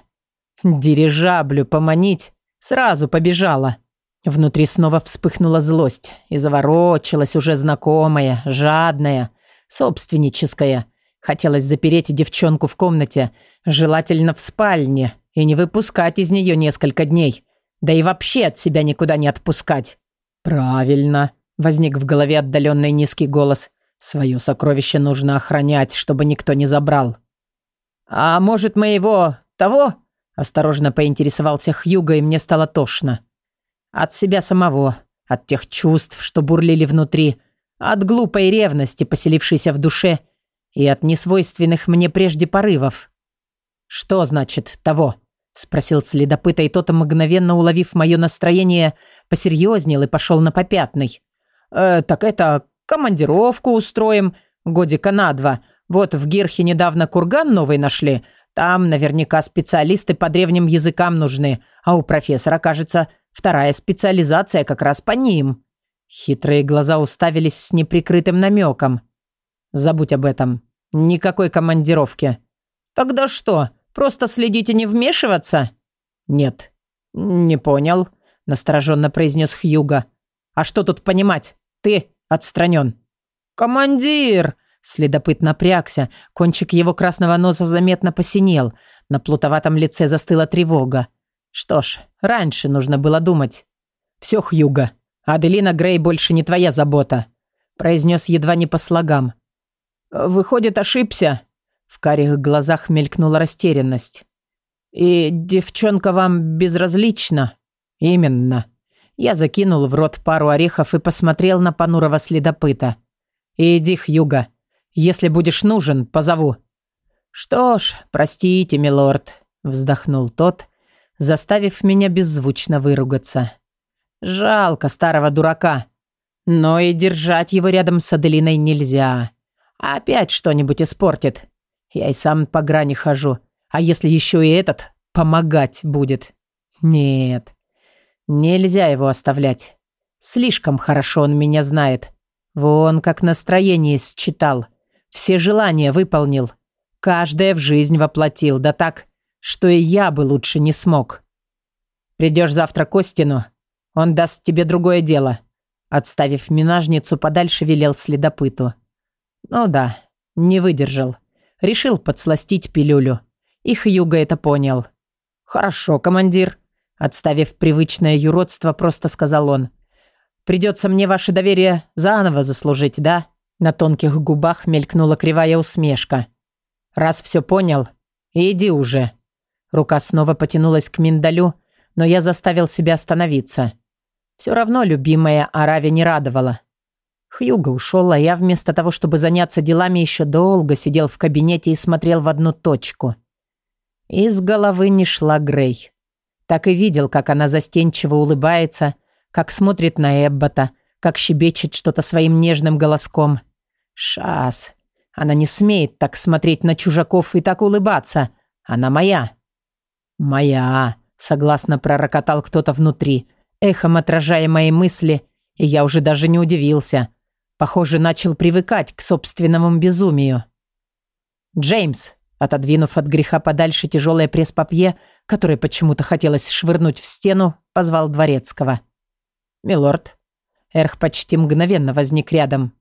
дирижаблю поманить, сразу побежала. Внутри снова вспыхнула злость и заворочилась уже знакомая, жадная, собственническая. Хотелось запереть девчонку в комнате, желательно в спальне, и не выпускать из нее несколько дней. Да и вообще от себя никуда не отпускать. Правильно, возник в голове отдаленный низкий голос. Свое сокровище нужно охранять, чтобы никто не забрал. А может, моего того? Осторожно поинтересовался Хьюго, и мне стало тошно. От себя самого, от тех чувств, что бурлили внутри, от глупой ревности, поселившейся в душе, и от несвойственных мне прежде порывов. Что значит того? — спросил следопыта, и тот, мгновенно уловив мое настроение, посерьезнел и пошел на попятный. «Э, «Так это, командировку устроим, годика на два. Вот в Гирхе недавно курган новый нашли. Там наверняка специалисты по древним языкам нужны, а у профессора, кажется, вторая специализация как раз по ним». Хитрые глаза уставились с неприкрытым намеком. «Забудь об этом. Никакой командировки». «Тогда что?» Просто следить и не вмешиваться?» «Нет». «Не понял», — настороженно произнес Хьюга. «А что тут понимать? Ты отстранен». «Командир!» Следопыт напрягся, кончик его красного носа заметно посинел, на плутоватом лице застыла тревога. Что ж, раньше нужно было думать. «Все, Хьюга, Аделина Грей больше не твоя забота», произнес едва не по слогам. «Выходит, ошибся?» В карих глазах мелькнула растерянность. «И девчонка вам безразлична?» «Именно. Я закинул в рот пару орехов и посмотрел на понурого следопыта. «Иди, Хьюга. Если будешь нужен, позову». «Что ж, простите, милорд», — вздохнул тот, заставив меня беззвучно выругаться. «Жалко старого дурака. Но и держать его рядом с Аделиной нельзя. Опять что-нибудь испортит. Я и сам по грани хожу. А если еще и этот помогать будет? Нет, нельзя его оставлять. Слишком хорошо он меня знает. Вон как настроение считал. Все желания выполнил. Каждое в жизнь воплотил. Да так, что и я бы лучше не смог. Придешь завтра к Остину, он даст тебе другое дело. Отставив минажницу, подальше велел следопыту. Ну да, не выдержал. Решил подсластить пилюлю. И Хьюго это понял. «Хорошо, командир», — отставив привычное юродство, просто сказал он. «Придется мне ваше доверие заново заслужить, да?» На тонких губах мелькнула кривая усмешка. «Раз все понял, иди уже». Рука снова потянулась к миндалю, но я заставил себя остановиться. Все равно любимая Арави не радовала. Хьюго ушел, а я вместо того, чтобы заняться делами, еще долго сидел в кабинете и смотрел в одну точку. Из головы не шла Грей. Так и видел, как она застенчиво улыбается, как смотрит на Эббота, как щебечет что-то своим нежным голоском. Шас. Она не смеет так смотреть на чужаков и так улыбаться. Она моя. «Моя», — согласно пророкотал кто-то внутри, эхом отражая мои мысли, и я уже даже не удивился — Похоже, начал привыкать к собственному безумию. «Джеймс!» Отодвинув от греха подальше тяжелое пресс-папье, которое почему-то хотелось швырнуть в стену, позвал Дворецкого. «Милорд». Эрх почти мгновенно возник рядом.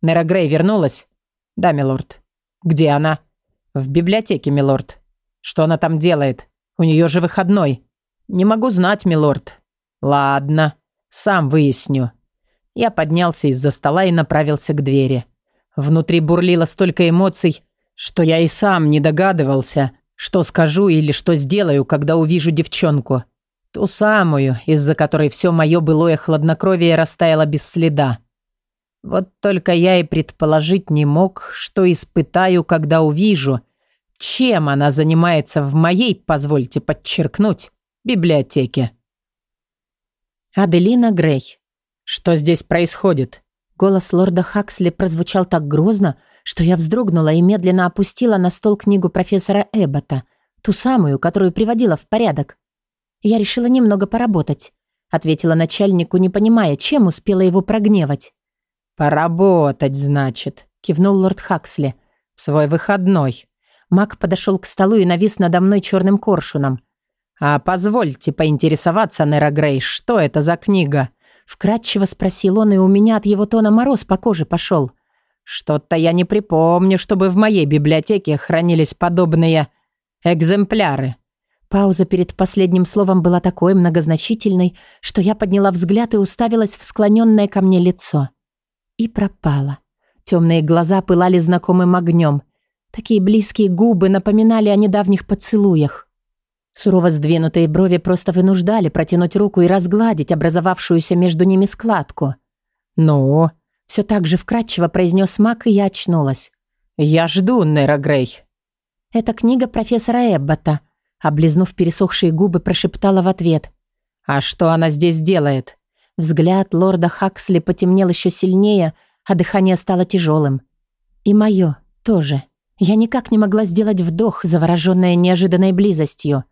«Нера Грей вернулась?» «Да, милорд». «Где она?» «В библиотеке, милорд». «Что она там делает? У нее же выходной». «Не могу знать, милорд». «Ладно, сам выясню». Я поднялся из-за стола и направился к двери. Внутри бурлило столько эмоций, что я и сам не догадывался, что скажу или что сделаю, когда увижу девчонку. Ту самую, из-за которой все мое былое хладнокровие растаяло без следа. Вот только я и предположить не мог, что испытаю, когда увижу, чем она занимается в моей, позвольте подчеркнуть, библиотеке. Аделина Грей «Что здесь происходит?» Голос лорда Хаксли прозвучал так грозно, что я вздрогнула и медленно опустила на стол книгу профессора Эббота, ту самую, которую приводила в порядок. «Я решила немного поработать», — ответила начальнику, не понимая, чем успела его прогневать. «Поработать, значит», — кивнул лорд Хаксли. «В свой выходной». Мак подошел к столу и навис надо мной черным коршуном. «А позвольте поинтересоваться, Нера Грей, что это за книга?» Вкратчиво спросил он, и у меня от его тона мороз по коже пошел. Что-то я не припомню, чтобы в моей библиотеке хранились подобные экземпляры. Пауза перед последним словом была такой многозначительной, что я подняла взгляд и уставилась в склоненное ко мне лицо. И пропала. Темные глаза пылали знакомым огнем. Такие близкие губы напоминали о недавних поцелуях. Сурово сдвинутые брови просто вынуждали протянуть руку и разгладить образовавшуюся между ними складку. «Ну?» — все так же вкратчиво произнес Мак, и я очнулась. «Я жду, Нера Грей». «Это книга профессора Эббота», — облизнув пересохшие губы, прошептала в ответ. «А что она здесь делает?» Взгляд лорда Хаксли потемнел еще сильнее, а дыхание стало тяжелым. «И мое тоже. Я никак не могла сделать вдох, завороженная неожиданной близостью.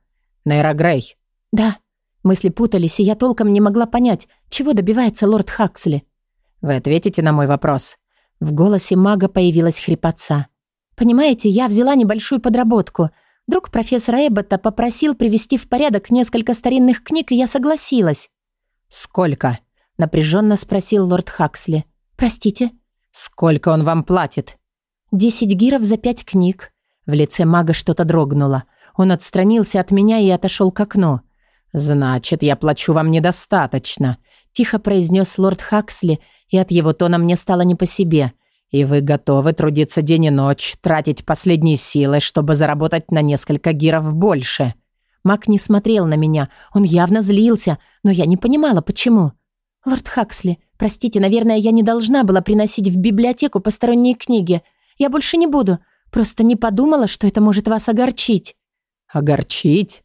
Нейра Грей». «Да». Мысли путались, и я толком не могла понять, чего добивается лорд Хаксли. «Вы ответите на мой вопрос?» В голосе мага появилась хрипотца. «Понимаете, я взяла небольшую подработку. Друг профессора Эббота попросил привести в порядок несколько старинных книг, и я согласилась». «Сколько?» — напряженно спросил лорд Хаксли. «Простите?» «Сколько он вам платит?» «Десять гиров за пять книг». В лице мага что-то дрогнуло. Он отстранился от меня и отошел к окну. «Значит, я плачу вам недостаточно», — тихо произнес лорд Хаксли, и от его тона мне стало не по себе. «И вы готовы трудиться день и ночь, тратить последние силы, чтобы заработать на несколько гиров больше. Мак не смотрел на меня. Он явно злился, но я не понимала, почему. «Лорд Хаксли, простите, наверное, я не должна была приносить в библиотеку посторонние книги. Я больше не буду. Просто не подумала, что это может вас огорчить». «Огорчить?»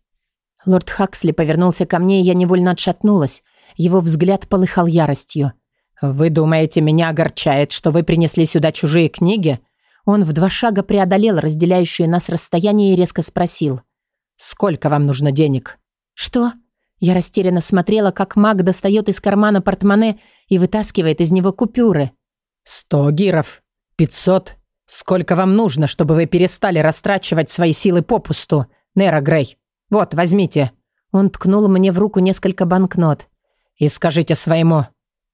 Лорд Хаксли повернулся ко мне, и я невольно отшатнулась. Его взгляд полыхал яростью. «Вы думаете, меня огорчает, что вы принесли сюда чужие книги?» Он в два шага преодолел разделяющее нас расстояние и резко спросил. «Сколько вам нужно денег?» «Что?» Я растерянно смотрела, как маг достает из кармана портмоне и вытаскивает из него купюры. «Сто гиров. Пятьсот. Сколько вам нужно, чтобы вы перестали растрачивать свои силы попусту, Нера Грей? Вот, возьмите». Он ткнул мне в руку несколько банкнот. «И скажите своему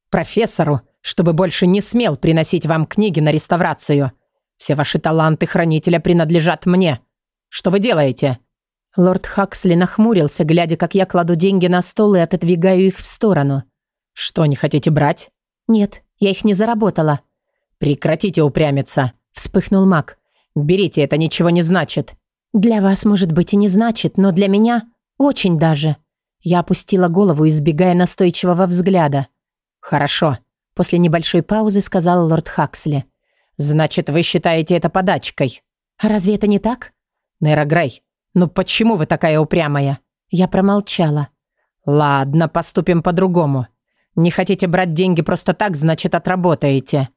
профессору, чтобы больше не смел приносить вам книги на реставрацию. Все ваши таланты хранителя принадлежат мне. Что вы делаете?» Лорд Хаксли нахмурился, глядя, как я кладу деньги на стол и отодвигаю их в сторону. «Что, не хотите брать?» «Нет, я их не заработала». «Прекратите упрямиться», — вспыхнул маг. «Берите, это ничего не значит». «Для вас, может быть, и не значит, но для меня очень даже». Я опустила голову, избегая настойчивого взгляда. «Хорошо», — после небольшой паузы сказал лорд Хаксли. «Значит, вы считаете это подачкой?» «Разве это не так?» «Нейра Грей, ну почему вы такая упрямая?» Я промолчала. «Ладно, поступим по-другому. Не хотите брать деньги просто так, значит, отработаете».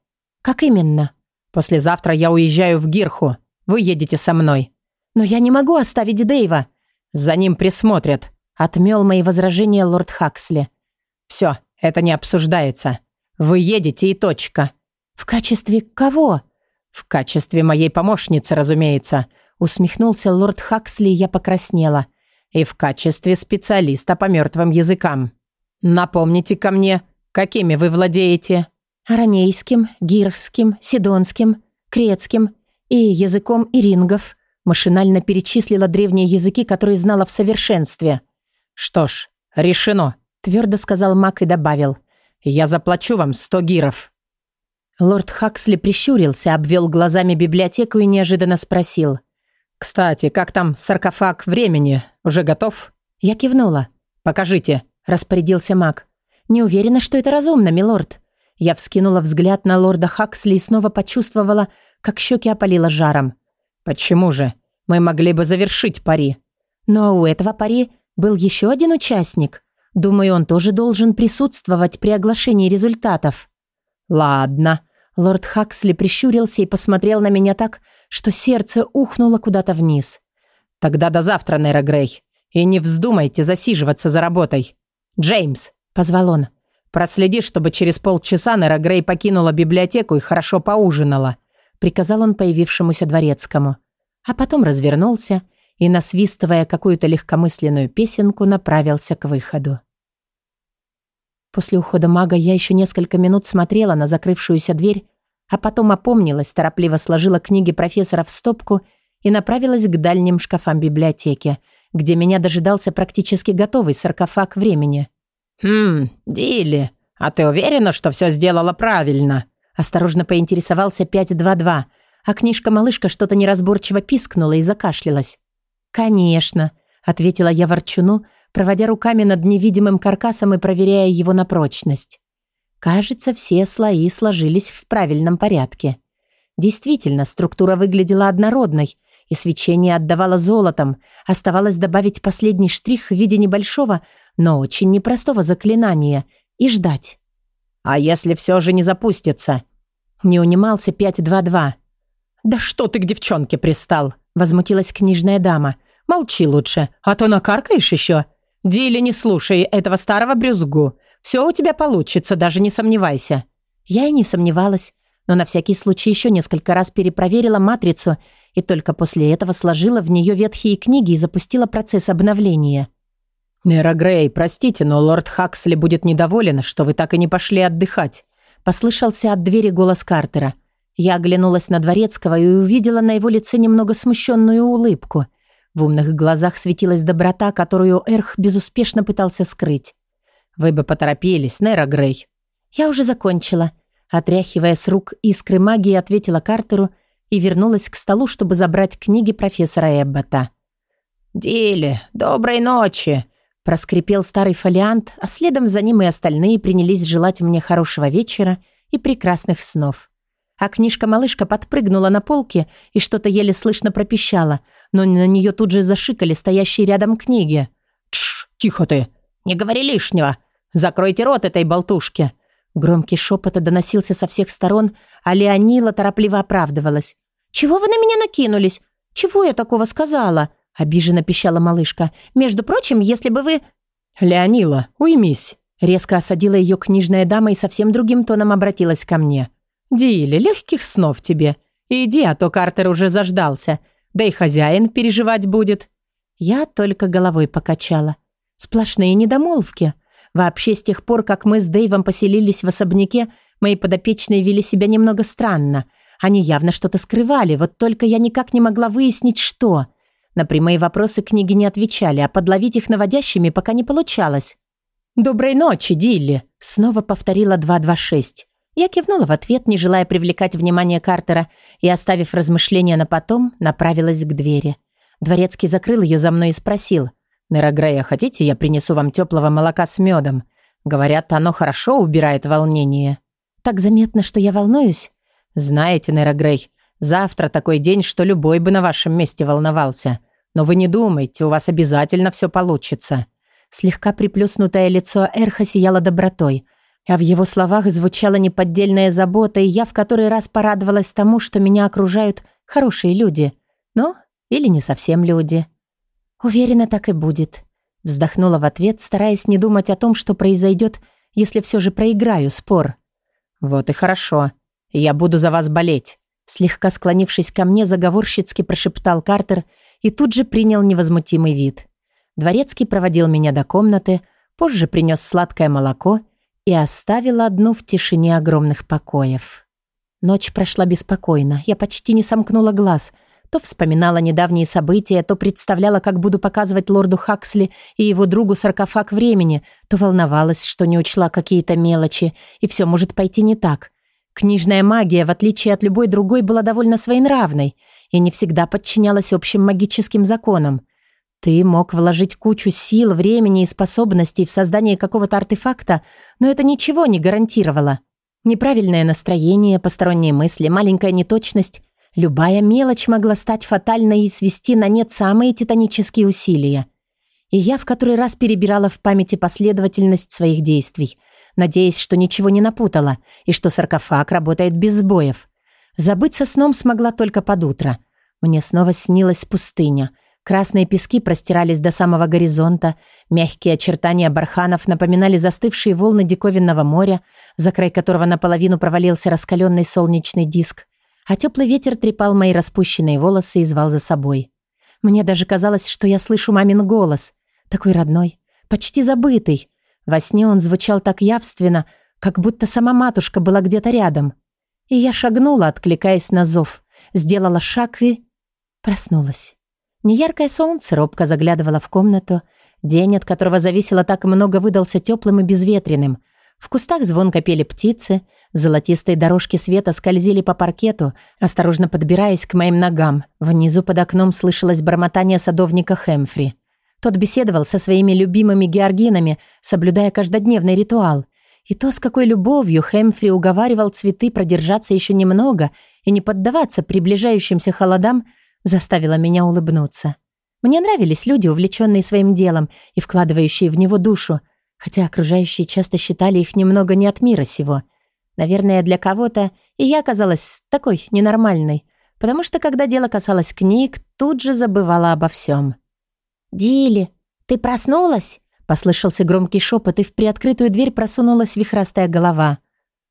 «Как именно?» «Послезавтра я уезжаю в Гирху. Вы едете со мной». «Но я не могу оставить Дэйва». «За ним присмотрят», — отмел мои возражения лорд Хаксли. «Все, это не обсуждается. Вы едете и точка. «В качестве кого?» «В качестве моей помощницы, разумеется», усмехнулся лорд Хаксли, я покраснела. «И в качестве специалиста по мертвым языкам. Напомните ко мне, какими вы владеете?» «Аранейским, гирским, сидонским, крецким и языком ирингов», машинально перечислила древние языки, которые знала в совершенстве. «Что ж, решено», твердо сказал Мак и добавил. «Я заплачу вам сто гиров». Лорд Хаксли прищурился, обвел глазами библиотеку и неожиданно спросил. «Кстати, как там саркофаг времени? Уже готов?» Я кивнула. «Покажите», — распорядился маг. «Не уверена, что это разумно, милорд». Я вскинула взгляд на лорда Хаксли и снова почувствовала, как щеки опалило жаром. «Почему же? Мы могли бы завершить пари». Но у этого пари был еще один участник. Думаю, он тоже должен присутствовать при оглашении результатов. «Ладно». Лорд Хаксли прищурился и посмотрел на меня так, что сердце ухнуло куда-то вниз. «Тогда до завтра, Нейра Грей. И не вздумайте засиживаться за работой. Джеймс», — позвал он, — «проследи, чтобы через полчаса Нейра Грей покинула библиотеку и хорошо поужинала», — приказал он появившемуся дворецкому. А потом развернулся и, насвистывая какую-то легкомысленную песенку, направился к выходу. После ухода мага я еще несколько минут смотрела на закрывшуюся дверь, а потом опомнилась, торопливо сложила книги профессора в стопку и направилась к дальним шкафам библиотеки, где меня дожидался практически готовый саркофаг времени. «Хм, Дилли, а ты уверена, что все сделала правильно?» Осторожно поинтересовался 522, а книжка-малышка что-то неразборчиво пискнула и закашлялась. «Конечно», — ответила я ворчуну, проводя руками над невидимым каркасом и проверяя его на прочность. Кажется, все слои сложились в правильном порядке. Действительно, структура выглядела однородной, и свечение отдавало золотом. Оставалось добавить последний штрих в виде небольшого, но очень непростого заклинания и ждать. «А если все же не запустится?» Не унимался 522. «Да что ты к девчонке пристал?» Возмутилась книжная дама. «Молчи лучше, а то накаркаешь еще. «Дилли, не слушай этого старого брюзгу. Все у тебя получится, даже не сомневайся». Я и не сомневалась, но на всякий случай еще несколько раз перепроверила матрицу и только после этого сложила в нее ветхие книги и запустила процесс обновления. «Нера Грей, простите, но лорд Хаксли будет недоволен, что вы так и не пошли отдыхать», послышался от двери голос Картера. Я оглянулась на Дворецкого и увидела на его лице немного смущенную улыбку – в умных глазах светилась доброта, которую Эрх безуспешно пытался скрыть. «Вы бы поторопились, Нера Грей». «Я уже закончила». Отряхивая с рук искры магии, ответила Картеру и вернулась к столу, чтобы забрать книги профессора Эббота. «Дилли, доброй ночи!» – проскрипел старый фолиант, а следом за ним и остальные принялись желать мне хорошего вечера и прекрасных снов. А книжка-малышка подпрыгнула на полке и что-то еле слышно пропищала, но на нее тут же зашикали стоящие рядом книги. «Тш, тихо ты! Не говори лишнего! Закройте рот этой болтушке!» Громкий шепот доносился со всех сторон, а Леонила торопливо оправдывалась. «Чего вы на меня накинулись? Чего я такого сказала?» Обиженно пищала малышка. «Между прочим, если бы вы...» «Леонила, уймись!» Резко осадила ее книжная дама и совсем другим тоном обратилась ко мне. «Дилли, легких снов тебе. Иди, а то Картер уже заждался. Да и хозяин переживать будет». Я только головой покачала. Сплошные недомолвки. Вообще, с тех пор, как мы с Дэйвом поселились в особняке, мои подопечные вели себя немного странно. Они явно что-то скрывали, вот только я никак не могла выяснить, что. На прямые вопросы книги не отвечали, а подловить их наводящими пока не получалось. «Доброй ночи, Дилли!» — снова повторила 226. Я кивнула в ответ, не желая привлекать внимание Картера, и, оставив размышления на потом, направилась к двери. Дворецкий закрыл ее за мной и спросил — «Нера Грея, хотите, я принесу вам теплого молока с медом? Говорят, оно хорошо убирает волнение». «Так заметно, что я волнуюсь?» «Знаете, Нера Грей, завтра такой день, что любой бы на вашем месте волновался. Но вы не думайте, у вас обязательно все получится». Слегка приплюснутое лицо Эрха сияло добротой, а в его словах звучала неподдельная забота, и я в который раз порадовалась тому, что меня окружают хорошие люди. Ну, или не совсем люди. «Уверена, так и будет», — вздохнула в ответ, стараясь не думать о том, что произойдет, если все же проиграю спор. «Вот и хорошо. Я буду за вас болеть», — слегка склонившись ко мне, заговорщицки прошептал Картер и тут же принял невозмутимый вид. Дворецкий проводил меня до комнаты, позже принес сладкое молоко и оставил одну в тишине огромных покоев. Ночь прошла беспокойно, я почти не сомкнула глаз — то вспоминала недавние события, то представляла, как буду показывать лорду Хаксли и его другу саркофаг времени, то волновалась, что не учла какие-то мелочи, и все может пойти не так. Книжная магия, в отличие от любой другой, была довольно своенравной и не всегда подчинялась общим магическим законам. Ты мог вложить кучу сил, времени и способностей в создание какого-то артефакта, но это ничего не гарантировало. Неправильное настроение, посторонние мысли, маленькая неточность Любая мелочь могла стать фатальной и свести на нет самые титанические усилия. И я в который раз перебирала в памяти последовательность своих действий, надеясь, что ничего не напутала и что саркофаг работает без сбоев. Забыться сном смогла только под утро. Мне снова снилась пустыня. Красные пески простирались до самого горизонта, мягкие очертания барханов напоминали застывшие волны диковинного моря, за край которого наполовину провалился раскаленный солнечный диск а теплый ветер трепал мои распущенные волосы и звал за собой. Мне даже казалось, что я слышу мамин голос, такой родной, почти забытый. Во сне он звучал так явственно, как будто сама матушка была где-то рядом. И я шагнула, откликаясь на зов, сделала шаг и... проснулась. Неяркое солнце робко заглядывало в комнату. День, от которого зависело так много, выдался теплым и безветренным — в кустах звонко пели птицы, золотистые дорожки света скользили по паркету, осторожно подбираясь к моим ногам. Внизу под окном слышалось бормотание садовника Хэмфри. Тот беседовал со своими любимыми георгинами, соблюдая каждодневный ритуал. И то, с какой любовью Хэмфри уговаривал цветы продержаться еще немного и не поддаваться приближающимся холодам, заставило меня улыбнуться. Мне нравились люди, увлеченные своим делом и вкладывающие в него душу, хотя окружающие часто считали их немного не от мира сего. Наверное, для кого-то и я казалась такой ненормальной, потому что, когда дело касалось книг, тут же забывала обо всем. «Дили, ты проснулась?» Послышался громкий шепот, и в приоткрытую дверь просунулась вихрастая голова.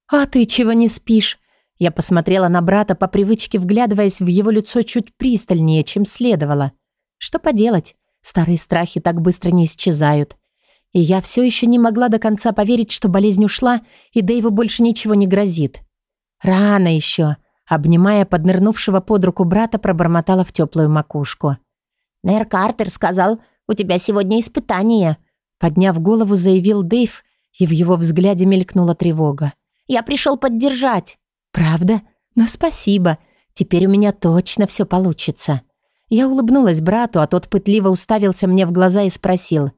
«А ты чего не спишь?» Я посмотрела на брата по привычке, вглядываясь в его лицо чуть пристальнее, чем следовало. Что поделать? Старые страхи так быстро не исчезают. И я все еще не могла до конца поверить, что болезнь ушла, и Дэйву больше ничего не грозит. Рано еще, обнимая поднырнувшего под руку брата, пробормотала в теплую макушку. «Нэр Картер сказал, у тебя сегодня испытание», подняв голову, заявил Дэйв, и в его взгляде мелькнула тревога. «Я пришел поддержать». «Правда? Ну, спасибо. Теперь у меня точно все получится». Я улыбнулась брату, а тот пытливо уставился мне в глаза и спросил.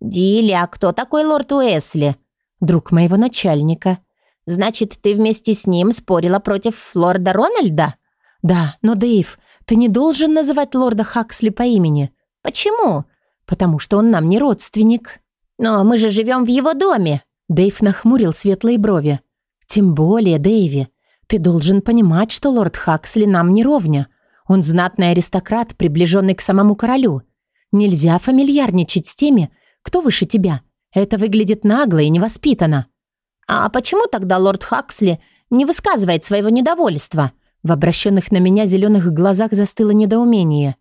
«Дилли, а кто такой лорд Уэсли?» «Друг моего начальника». «Значит, ты вместе с ним спорила против лорда Рональда?» «Да, но, Дэйв, ты не должен называть лорда Хаксли по имени». «Почему?» «Потому что он нам не родственник». «Но мы же живем в его доме». Дэйв нахмурил светлые брови. «Тем более, Дэйви, ты должен понимать, что лорд Хаксли нам не ровня. Он знатный аристократ, приближенный к самому королю. Нельзя фамильярничать с теми, кто выше тебя. Это выглядит нагло и невоспитанно». «А почему тогда лорд Хаксли не высказывает своего недовольства?» В обращенных на меня зеленых глазах застыло недоумение.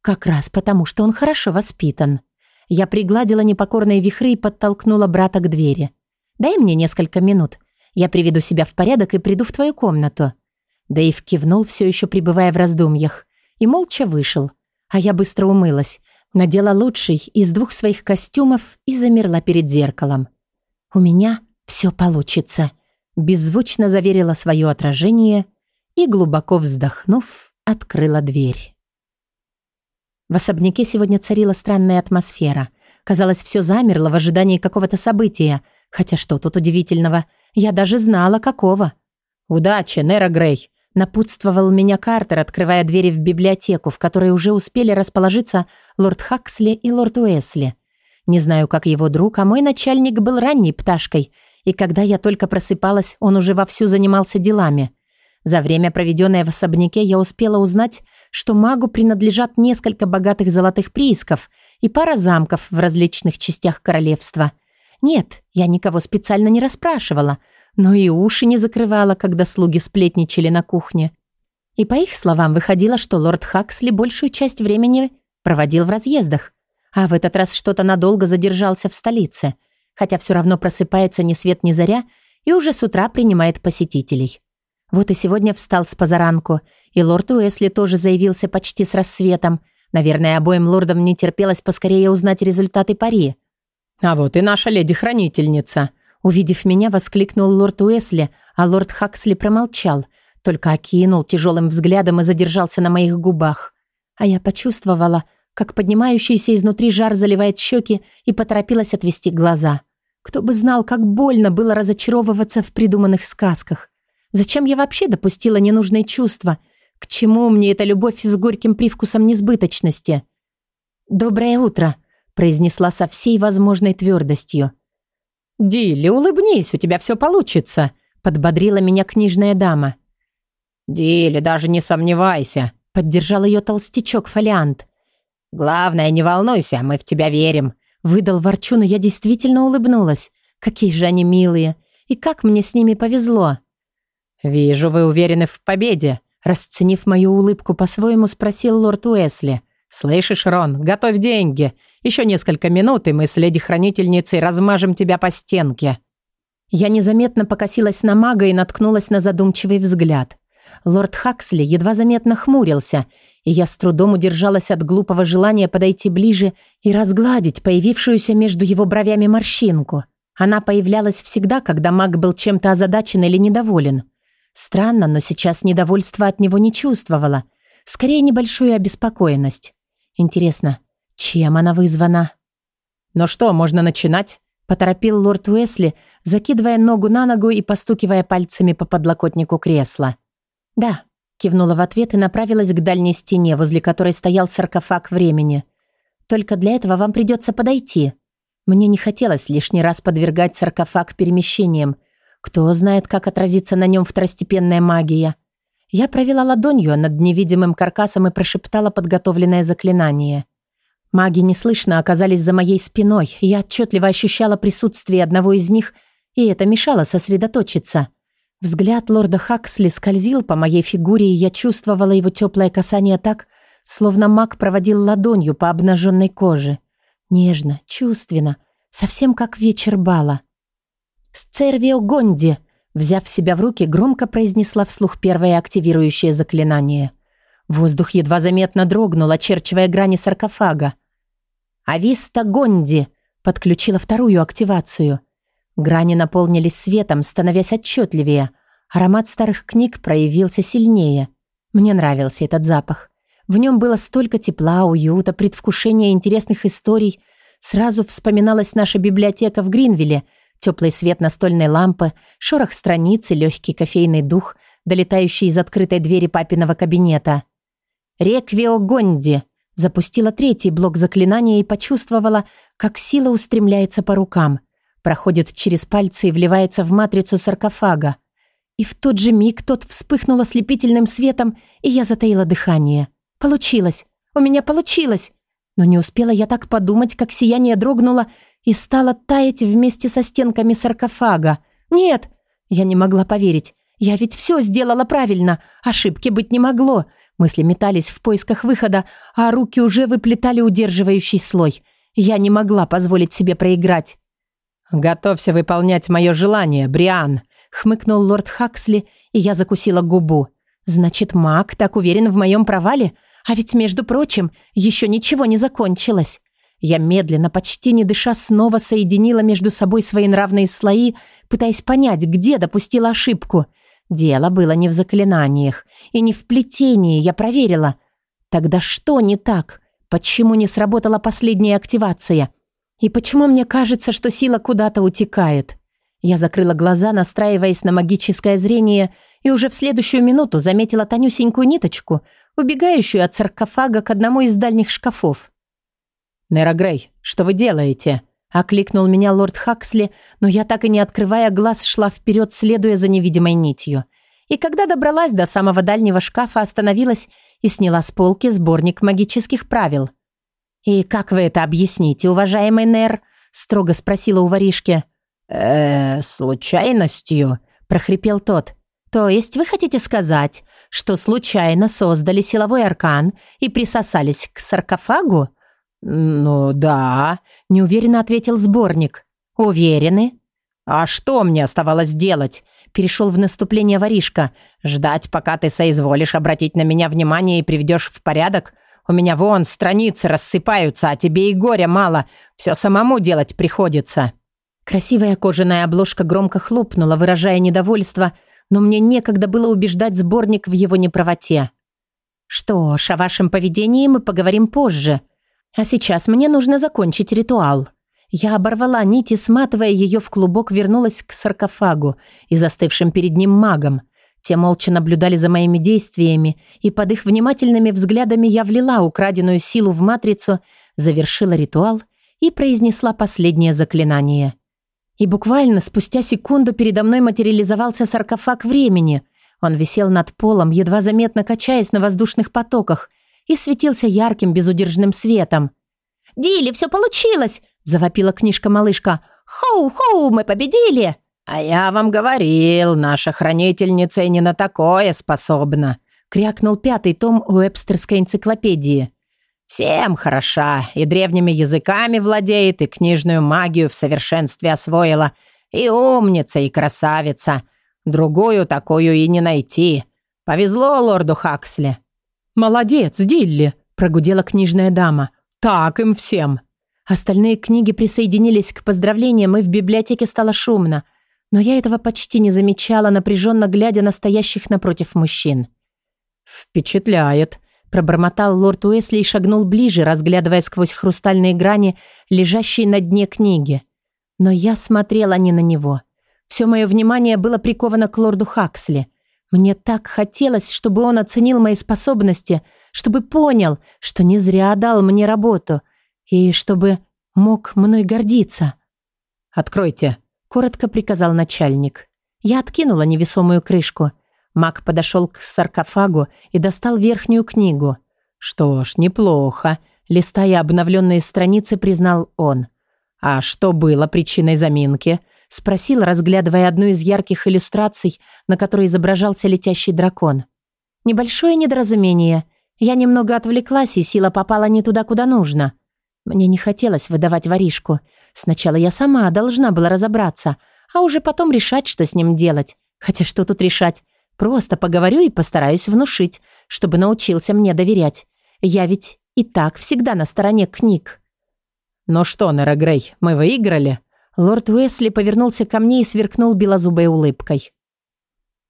«Как раз потому, что он хорошо воспитан». Я пригладила непокорные вихры и подтолкнула брата к двери. «Дай мне несколько минут. Я приведу себя в порядок и приду в твою комнату». Дэйв кивнул, все еще пребывая в раздумьях, и молча вышел. А я быстро умылась, надела лучший из двух своих костюмов и замерла перед зеркалом. «У меня все получится», — беззвучно заверила свое отражение и, глубоко вздохнув, открыла дверь. В особняке сегодня царила странная атмосфера. Казалось, все замерло в ожидании какого-то события, хотя что тут удивительного, я даже знала, какого. «Удачи, Нера Грей!» Напутствовал меня Картер, открывая двери в библиотеку, в которой уже успели расположиться лорд Хаксли и лорд Уэсли. Не знаю, как его друг, а мой начальник был ранней пташкой, и когда я только просыпалась, он уже вовсю занимался делами. За время, проведенное в особняке, я успела узнать, что магу принадлежат несколько богатых золотых приисков и пара замков в различных частях королевства. Нет, я никого специально не расспрашивала – но и уши не закрывала, когда слуги сплетничали на кухне. И по их словам выходило, что лорд Хаксли большую часть времени проводил в разъездах, а в этот раз что-то надолго задержался в столице, хотя все равно просыпается ни свет ни заря и уже с утра принимает посетителей. Вот и сегодня встал с позаранку, и лорд Уэсли тоже заявился почти с рассветом. Наверное, обоим лордам не терпелось поскорее узнать результаты пари. «А вот и наша леди-хранительница», Увидев меня, воскликнул лорд Уэсли, а лорд Хаксли промолчал, только окинул тяжелым взглядом и задержался на моих губах. А я почувствовала, как поднимающийся изнутри жар заливает щеки и поторопилась отвести глаза. Кто бы знал, как больно было разочаровываться в придуманных сказках. Зачем я вообще допустила ненужные чувства? К чему мне эта любовь с горьким привкусом несбыточности? «Доброе утро», — произнесла со всей возможной твердостью. «Дилли, улыбнись, у тебя все получится», — подбодрила меня книжная дама. «Дилли, даже не сомневайся», — поддержал ее толстячок-фолиант. «Главное, не волнуйся, мы в тебя верим», — выдал ворчу, но я действительно улыбнулась. «Какие же они милые! И как мне с ними повезло!» «Вижу, вы уверены в победе», — расценив мою улыбку по-своему, спросил лорд Уэсли. «Слышишь, Рон, готовь деньги. Еще несколько минут, и мы с леди-хранительницей размажем тебя по стенке». Я незаметно покосилась на мага и наткнулась на задумчивый взгляд. Лорд Хаксли едва заметно хмурился, и я с трудом удержалась от глупого желания подойти ближе и разгладить появившуюся между его бровями морщинку. Она появлялась всегда, когда маг был чем-то озадачен или недоволен. Странно, но сейчас недовольства от него не чувствовала. Скорее, небольшую обеспокоенность. Интересно, чем она вызвана? «Ну что, можно начинать?» – поторопил лорд Уэсли, закидывая ногу на ногу и постукивая пальцами по подлокотнику кресла. «Да», – кивнула в ответ и направилась к дальней стене, возле которой стоял саркофаг времени. «Только для этого вам придется подойти. Мне не хотелось лишний раз подвергать саркофаг перемещениям. Кто знает, как отразится на нем второстепенная магия. Я провела ладонью над невидимым каркасом и прошептала подготовленное заклинание. Маги неслышно оказались за моей спиной. Я отчетливо ощущала присутствие одного из них, и это мешало сосредоточиться. Взгляд лорда Хаксли скользил по моей фигуре, и я чувствовала его теплое касание так, словно маг проводил ладонью по обнаженной коже. Нежно, чувственно, совсем как вечер бала. «Сцервио Гонди!» Взяв себя в руки, громко произнесла вслух первое активирующее заклинание. Воздух едва заметно дрогнул, очерчивая грани саркофага. «Ависта Гонди!» подключила вторую активацию. Грани наполнились светом, становясь отчетливее. Аромат старых книг проявился сильнее. Мне нравился этот запах. В нем было столько тепла, уюта, предвкушения интересных историй. Сразу вспоминалась наша библиотека в Гринвилле, теплый свет настольной лампы, шорох страниц и легкий кофейный дух, долетающий из открытой двери папиного кабинета. «Реквио Гонди!» запустила третий блок заклинания и почувствовала, как сила устремляется по рукам, проходит через пальцы и вливается в матрицу саркофага. И в тот же миг тот вспыхнул ослепительным светом, и я затаила дыхание. Получилось! У меня получилось! Но не успела я так подумать, как сияние дрогнуло и стало таять вместе со стенками саркофага. Нет! Я не могла поверить. Я ведь все сделала правильно. Ошибки быть не могло. Мысли метались в поисках выхода, а руки уже выплетали удерживающий слой. Я не могла позволить себе проиграть. «Готовься выполнять мое желание, Бриан», — хмыкнул лорд Хаксли, и я закусила губу. «Значит, маг так уверен в моем провале? А ведь, между прочим, еще ничего не закончилось». Я медленно, почти не дыша, снова соединила между собой свои нравные слои, пытаясь понять, где допустила ошибку — Дело было не в заклинаниях и не в плетении, я проверила. Тогда что не так? Почему не сработала последняя активация? И почему мне кажется, что сила куда-то утекает? Я закрыла глаза, настраиваясь на магическое зрение, и уже в следующую минуту заметила тонюсенькую ниточку, убегающую от саркофага к одному из дальних шкафов. «Нера Грей, что вы делаете?» Окликнул меня лорд Хаксли, но я так и не открывая глаз шла вперед, следуя за невидимой нитью. И когда добралась до самого дальнего шкафа, остановилась и сняла с полки сборник магических правил. «И как вы это объясните, уважаемый Нер?» — строго спросила у воришки. э случайностью», — прохрипел тот. «То есть вы хотите сказать, что случайно создали силовой аркан и присосались к саркофагу?» «Ну да», — неуверенно ответил сборник. «Уверены?» «А что мне оставалось делать?» Перешел в наступление воришка. «Ждать, пока ты соизволишь обратить на меня внимание и приведешь в порядок? У меня вон страницы рассыпаются, а тебе и горя мало. Все самому делать приходится». Красивая кожаная обложка громко хлопнула, выражая недовольство, но мне некогда было убеждать сборник в его неправоте. «Что ж, о вашем поведении мы поговорим позже», а сейчас мне нужно закончить ритуал. Я оборвала нить и, сматывая ее в клубок, вернулась к саркофагу и застывшим перед ним магом. Те молча наблюдали за моими действиями, и под их внимательными взглядами я влила украденную силу в матрицу, завершила ритуал и произнесла последнее заклинание. И буквально спустя секунду передо мной материализовался саркофаг времени. Он висел над полом, едва заметно качаясь на воздушных потоках – и светился ярким безудержным светом. «Дилли, все получилось!» – завопила книжка-малышка. «Хоу-хоу, мы победили!» «А я вам говорил, наша хранительница и не на такое способна», – крякнул пятый том Уэбстерской энциклопедии. «Всем хороша, и древними языками владеет, и книжную магию в совершенстве освоила, и умница, и красавица. Другую такую и не найти. Повезло лорду Хаксли». «Молодец, Дилли!» – прогудела книжная дама. «Так им всем!» Остальные книги присоединились к поздравлениям, и в библиотеке стало шумно. Но я этого почти не замечала, напряженно глядя на стоящих напротив мужчин. «Впечатляет!» – пробормотал лорд Уэсли и шагнул ближе, разглядывая сквозь хрустальные грани, лежащие на дне книги. Но я смотрела не на него. Все мое внимание было приковано к лорду Хаксли – мне так хотелось, чтобы он оценил мои способности, чтобы понял, что не зря дал мне работу, и чтобы мог мной гордиться. «Откройте», — коротко приказал начальник. Я откинула невесомую крышку. Маг подошел к саркофагу и достал верхнюю книгу. «Что ж, неплохо», — листая обновленные страницы, признал он. «А что было причиной заминки?» Спросил, разглядывая одну из ярких иллюстраций, на которой изображался летящий дракон. Небольшое недоразумение. Я немного отвлеклась, и сила попала не туда, куда нужно. Мне не хотелось выдавать воришку. Сначала я сама должна была разобраться, а уже потом решать, что с ним делать. Хотя что тут решать? Просто поговорю и постараюсь внушить, чтобы научился мне доверять. Я ведь и так всегда на стороне книг. «Ну что, Нера Грей, мы выиграли?» Лорд Уэсли повернулся ко мне и сверкнул белозубой улыбкой.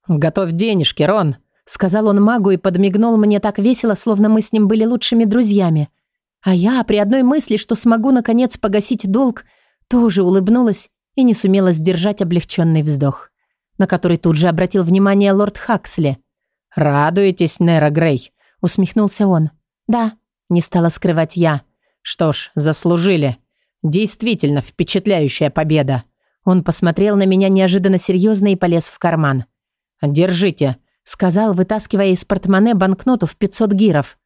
«Готовь денежки, Рон!» сказал он магу и подмигнул мне так весело, словно мы с ним были лучшими друзьями. А я при одной мысли, что смогу наконец погасить долг, тоже улыбнулась и не сумела сдержать облегченный вздох, на который тут же обратил внимание лорд Хаксли. «Радуетесь, Нера Грей?» — усмехнулся он. «Да», — не стала скрывать я. «Что ж, заслужили. Действительно впечатляющая победа». Он посмотрел на меня неожиданно серьезно и полез в карман. «Держите», — сказал, вытаскивая из портмоне банкноту в 500 гиров.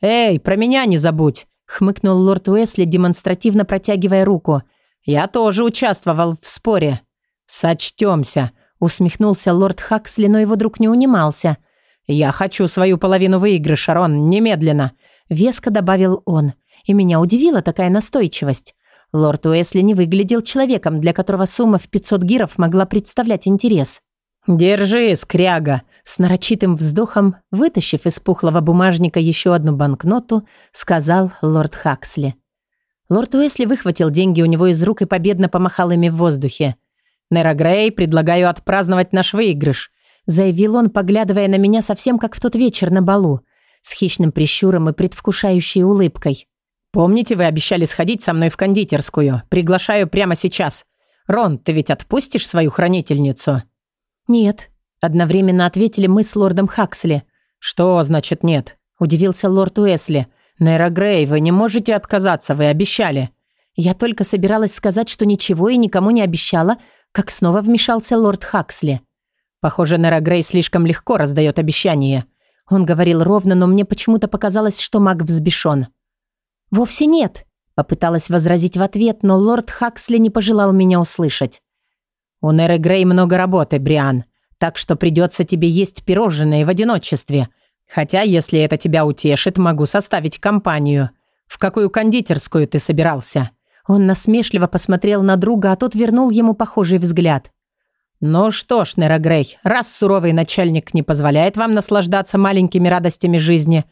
«Эй, про меня не забудь», — хмыкнул лорд Уэсли, демонстративно протягивая руку. «Я тоже участвовал в споре». «Сочтемся», — усмехнулся лорд Хаксли, но его друг не унимался. «Я хочу свою половину выигрыша, Рон, немедленно», — веско добавил он. И меня удивила такая настойчивость. Лорд Уэсли не выглядел человеком, для которого сумма в 500 гиров могла представлять интерес. «Держи, скряга!» С нарочитым вздохом, вытащив из пухлого бумажника еще одну банкноту, сказал лорд Хаксли. Лорд Уэсли выхватил деньги у него из рук и победно помахал ими в воздухе. «Нера Грей, предлагаю отпраздновать наш выигрыш», заявил он, поглядывая на меня совсем как в тот вечер на балу, с хищным прищуром и предвкушающей улыбкой. «Помните, вы обещали сходить со мной в кондитерскую? Приглашаю прямо сейчас. Рон, ты ведь отпустишь свою хранительницу?» «Нет», — одновременно ответили мы с лордом Хаксли. «Что значит нет?» — удивился лорд Уэсли. «Нейра Грей, вы не можете отказаться, вы обещали». Я только собиралась сказать, что ничего и никому не обещала, как снова вмешался лорд Хаксли. «Похоже, Нейра Грей слишком легко раздает обещания». Он говорил ровно, но мне почему-то показалось, что маг взбешен. «Вовсе нет», — попыталась возразить в ответ, но лорд Хаксли не пожелал меня услышать. «У Неры Грей много работы, Бриан, так что придется тебе есть пирожные в одиночестве. Хотя, если это тебя утешит, могу составить компанию. В какую кондитерскую ты собирался?» Он насмешливо посмотрел на друга, а тот вернул ему похожий взгляд. «Ну что ж, Нера Грей, раз суровый начальник не позволяет вам наслаждаться маленькими радостями жизни,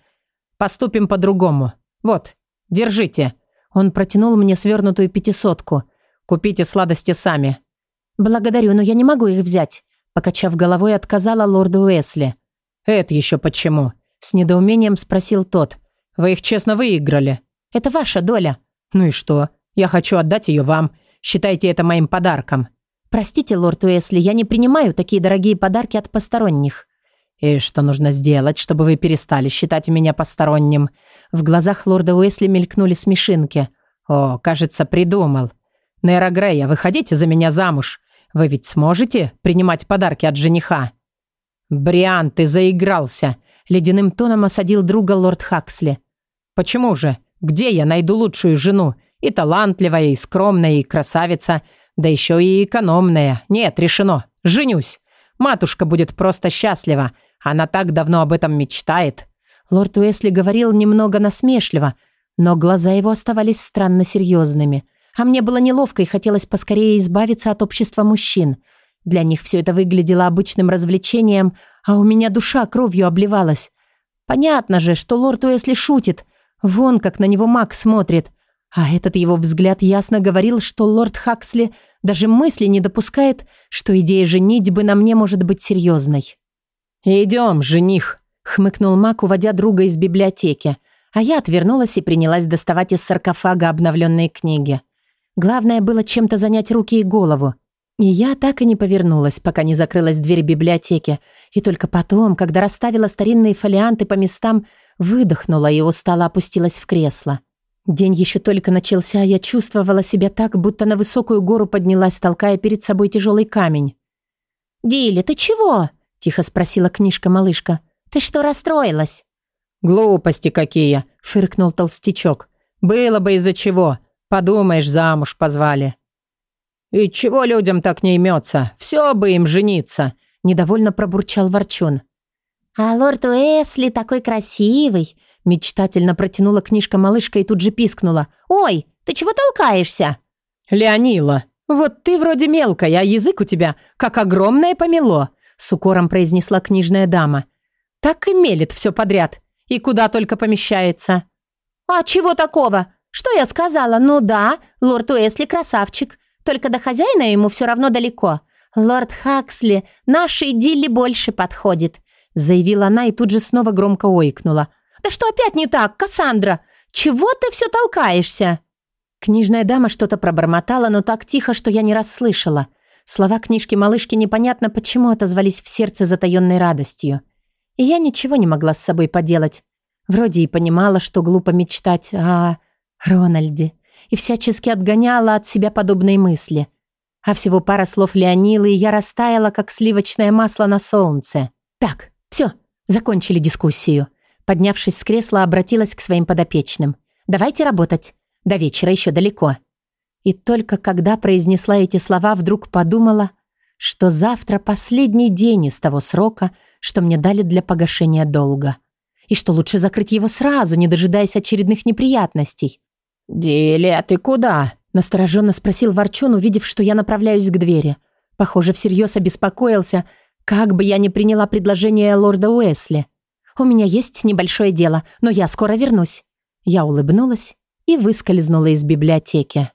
поступим по-другому. Вот, держите». Он протянул мне свернутую пятисотку. «Купите сладости сами. «Благодарю, но я не могу их взять», покачав головой, отказала лорду Уэсли. «Это еще почему?» С недоумением спросил тот. «Вы их честно выиграли». «Это ваша доля». «Ну и что? Я хочу отдать ее вам. Считайте это моим подарком». «Простите, лорд Уэсли, я не принимаю такие дорогие подарки от посторонних». «И что нужно сделать, чтобы вы перестали считать меня посторонним?» В глазах лорда Уэсли мелькнули смешинки. «О, кажется, придумал. Нейра Грея, выходите за меня замуж. Вы ведь сможете принимать подарки от жениха?» «Бриан, ты заигрался!» Ледяным тоном осадил друга лорд Хаксли. «Почему же? Где я найду лучшую жену? И талантливая, и скромная, и красавица, да еще и экономная. Нет, решено. Женюсь. Матушка будет просто счастлива. Она так давно об этом мечтает». Лорд Уэсли говорил немного насмешливо, но глаза его оставались странно серьезными. А мне было неловко и хотелось поскорее избавиться от общества мужчин. Для них все это выглядело обычным развлечением, а у меня душа кровью обливалась. Понятно же, что лорд Уэсли шутит. Вон как на него маг смотрит. А этот его взгляд ясно говорил, что лорд Хаксли даже мысли не допускает, что идея женитьбы на мне может быть серьезной. «Идем, жених», — хмыкнул маг, уводя друга из библиотеки. А я отвернулась и принялась доставать из саркофага обновленные книги. Главное было чем-то занять руки и голову. И я так и не повернулась, пока не закрылась дверь библиотеки. И только потом, когда расставила старинные фолианты по местам, выдохнула и устало опустилась в кресло. День еще только начался, а я чувствовала себя так, будто на высокую гору поднялась, толкая перед собой тяжелый камень. «Дилли, ты чего?» – тихо спросила книжка-малышка. «Ты что, расстроилась?» «Глупости какие!» – фыркнул толстячок. «Было бы из-за чего. Подумаешь, замуж позвали. И чего людям так не имется? Все бы им жениться, недовольно пробурчал Ворчун. А лорд Уэсли такой красивый, мечтательно протянула книжка малышка и тут же пискнула. Ой, ты чего толкаешься? Леонила, вот ты вроде мелкая, а язык у тебя как огромное помело, с укором произнесла книжная дама. Так и мелет все подряд. И куда только помещается. А чего такого? Что я сказала? Ну да, лорд Уэсли красавчик. Только до хозяина ему все равно далеко. Лорд Хаксли нашей Дилли больше подходит. заявила она и тут же снова громко ойкнула. «Да что опять не так, Кассандра? Чего ты все толкаешься?» Книжная дама что-то пробормотала, но так тихо, что я не расслышала. Слова книжки малышки непонятно почему отозвались в сердце затаённой радостью. И я ничего не могла с собой поделать. Вроде и понимала, что глупо мечтать о Рональде, и всячески отгоняла от себя подобные мысли. А всего пара слов Леонилы, и я растаяла, как сливочное масло на солнце. Так, все, закончили дискуссию. Поднявшись с кресла, обратилась к своим подопечным. «Давайте работать. До вечера еще далеко». И только когда произнесла эти слова, вдруг подумала, что завтра последний день из того срока, что мне дали для погашения долга. И что лучше закрыть его сразу, не дожидаясь очередных неприятностей. «Дилия, ты куда?» Настороженно спросил Ворчун, увидев, что я направляюсь к двери. Похоже, всерьез обеспокоился, как бы я ни приняла предложение лорда Уэсли. «У меня есть небольшое дело, но я скоро вернусь». Я улыбнулась и выскользнула из библиотеки.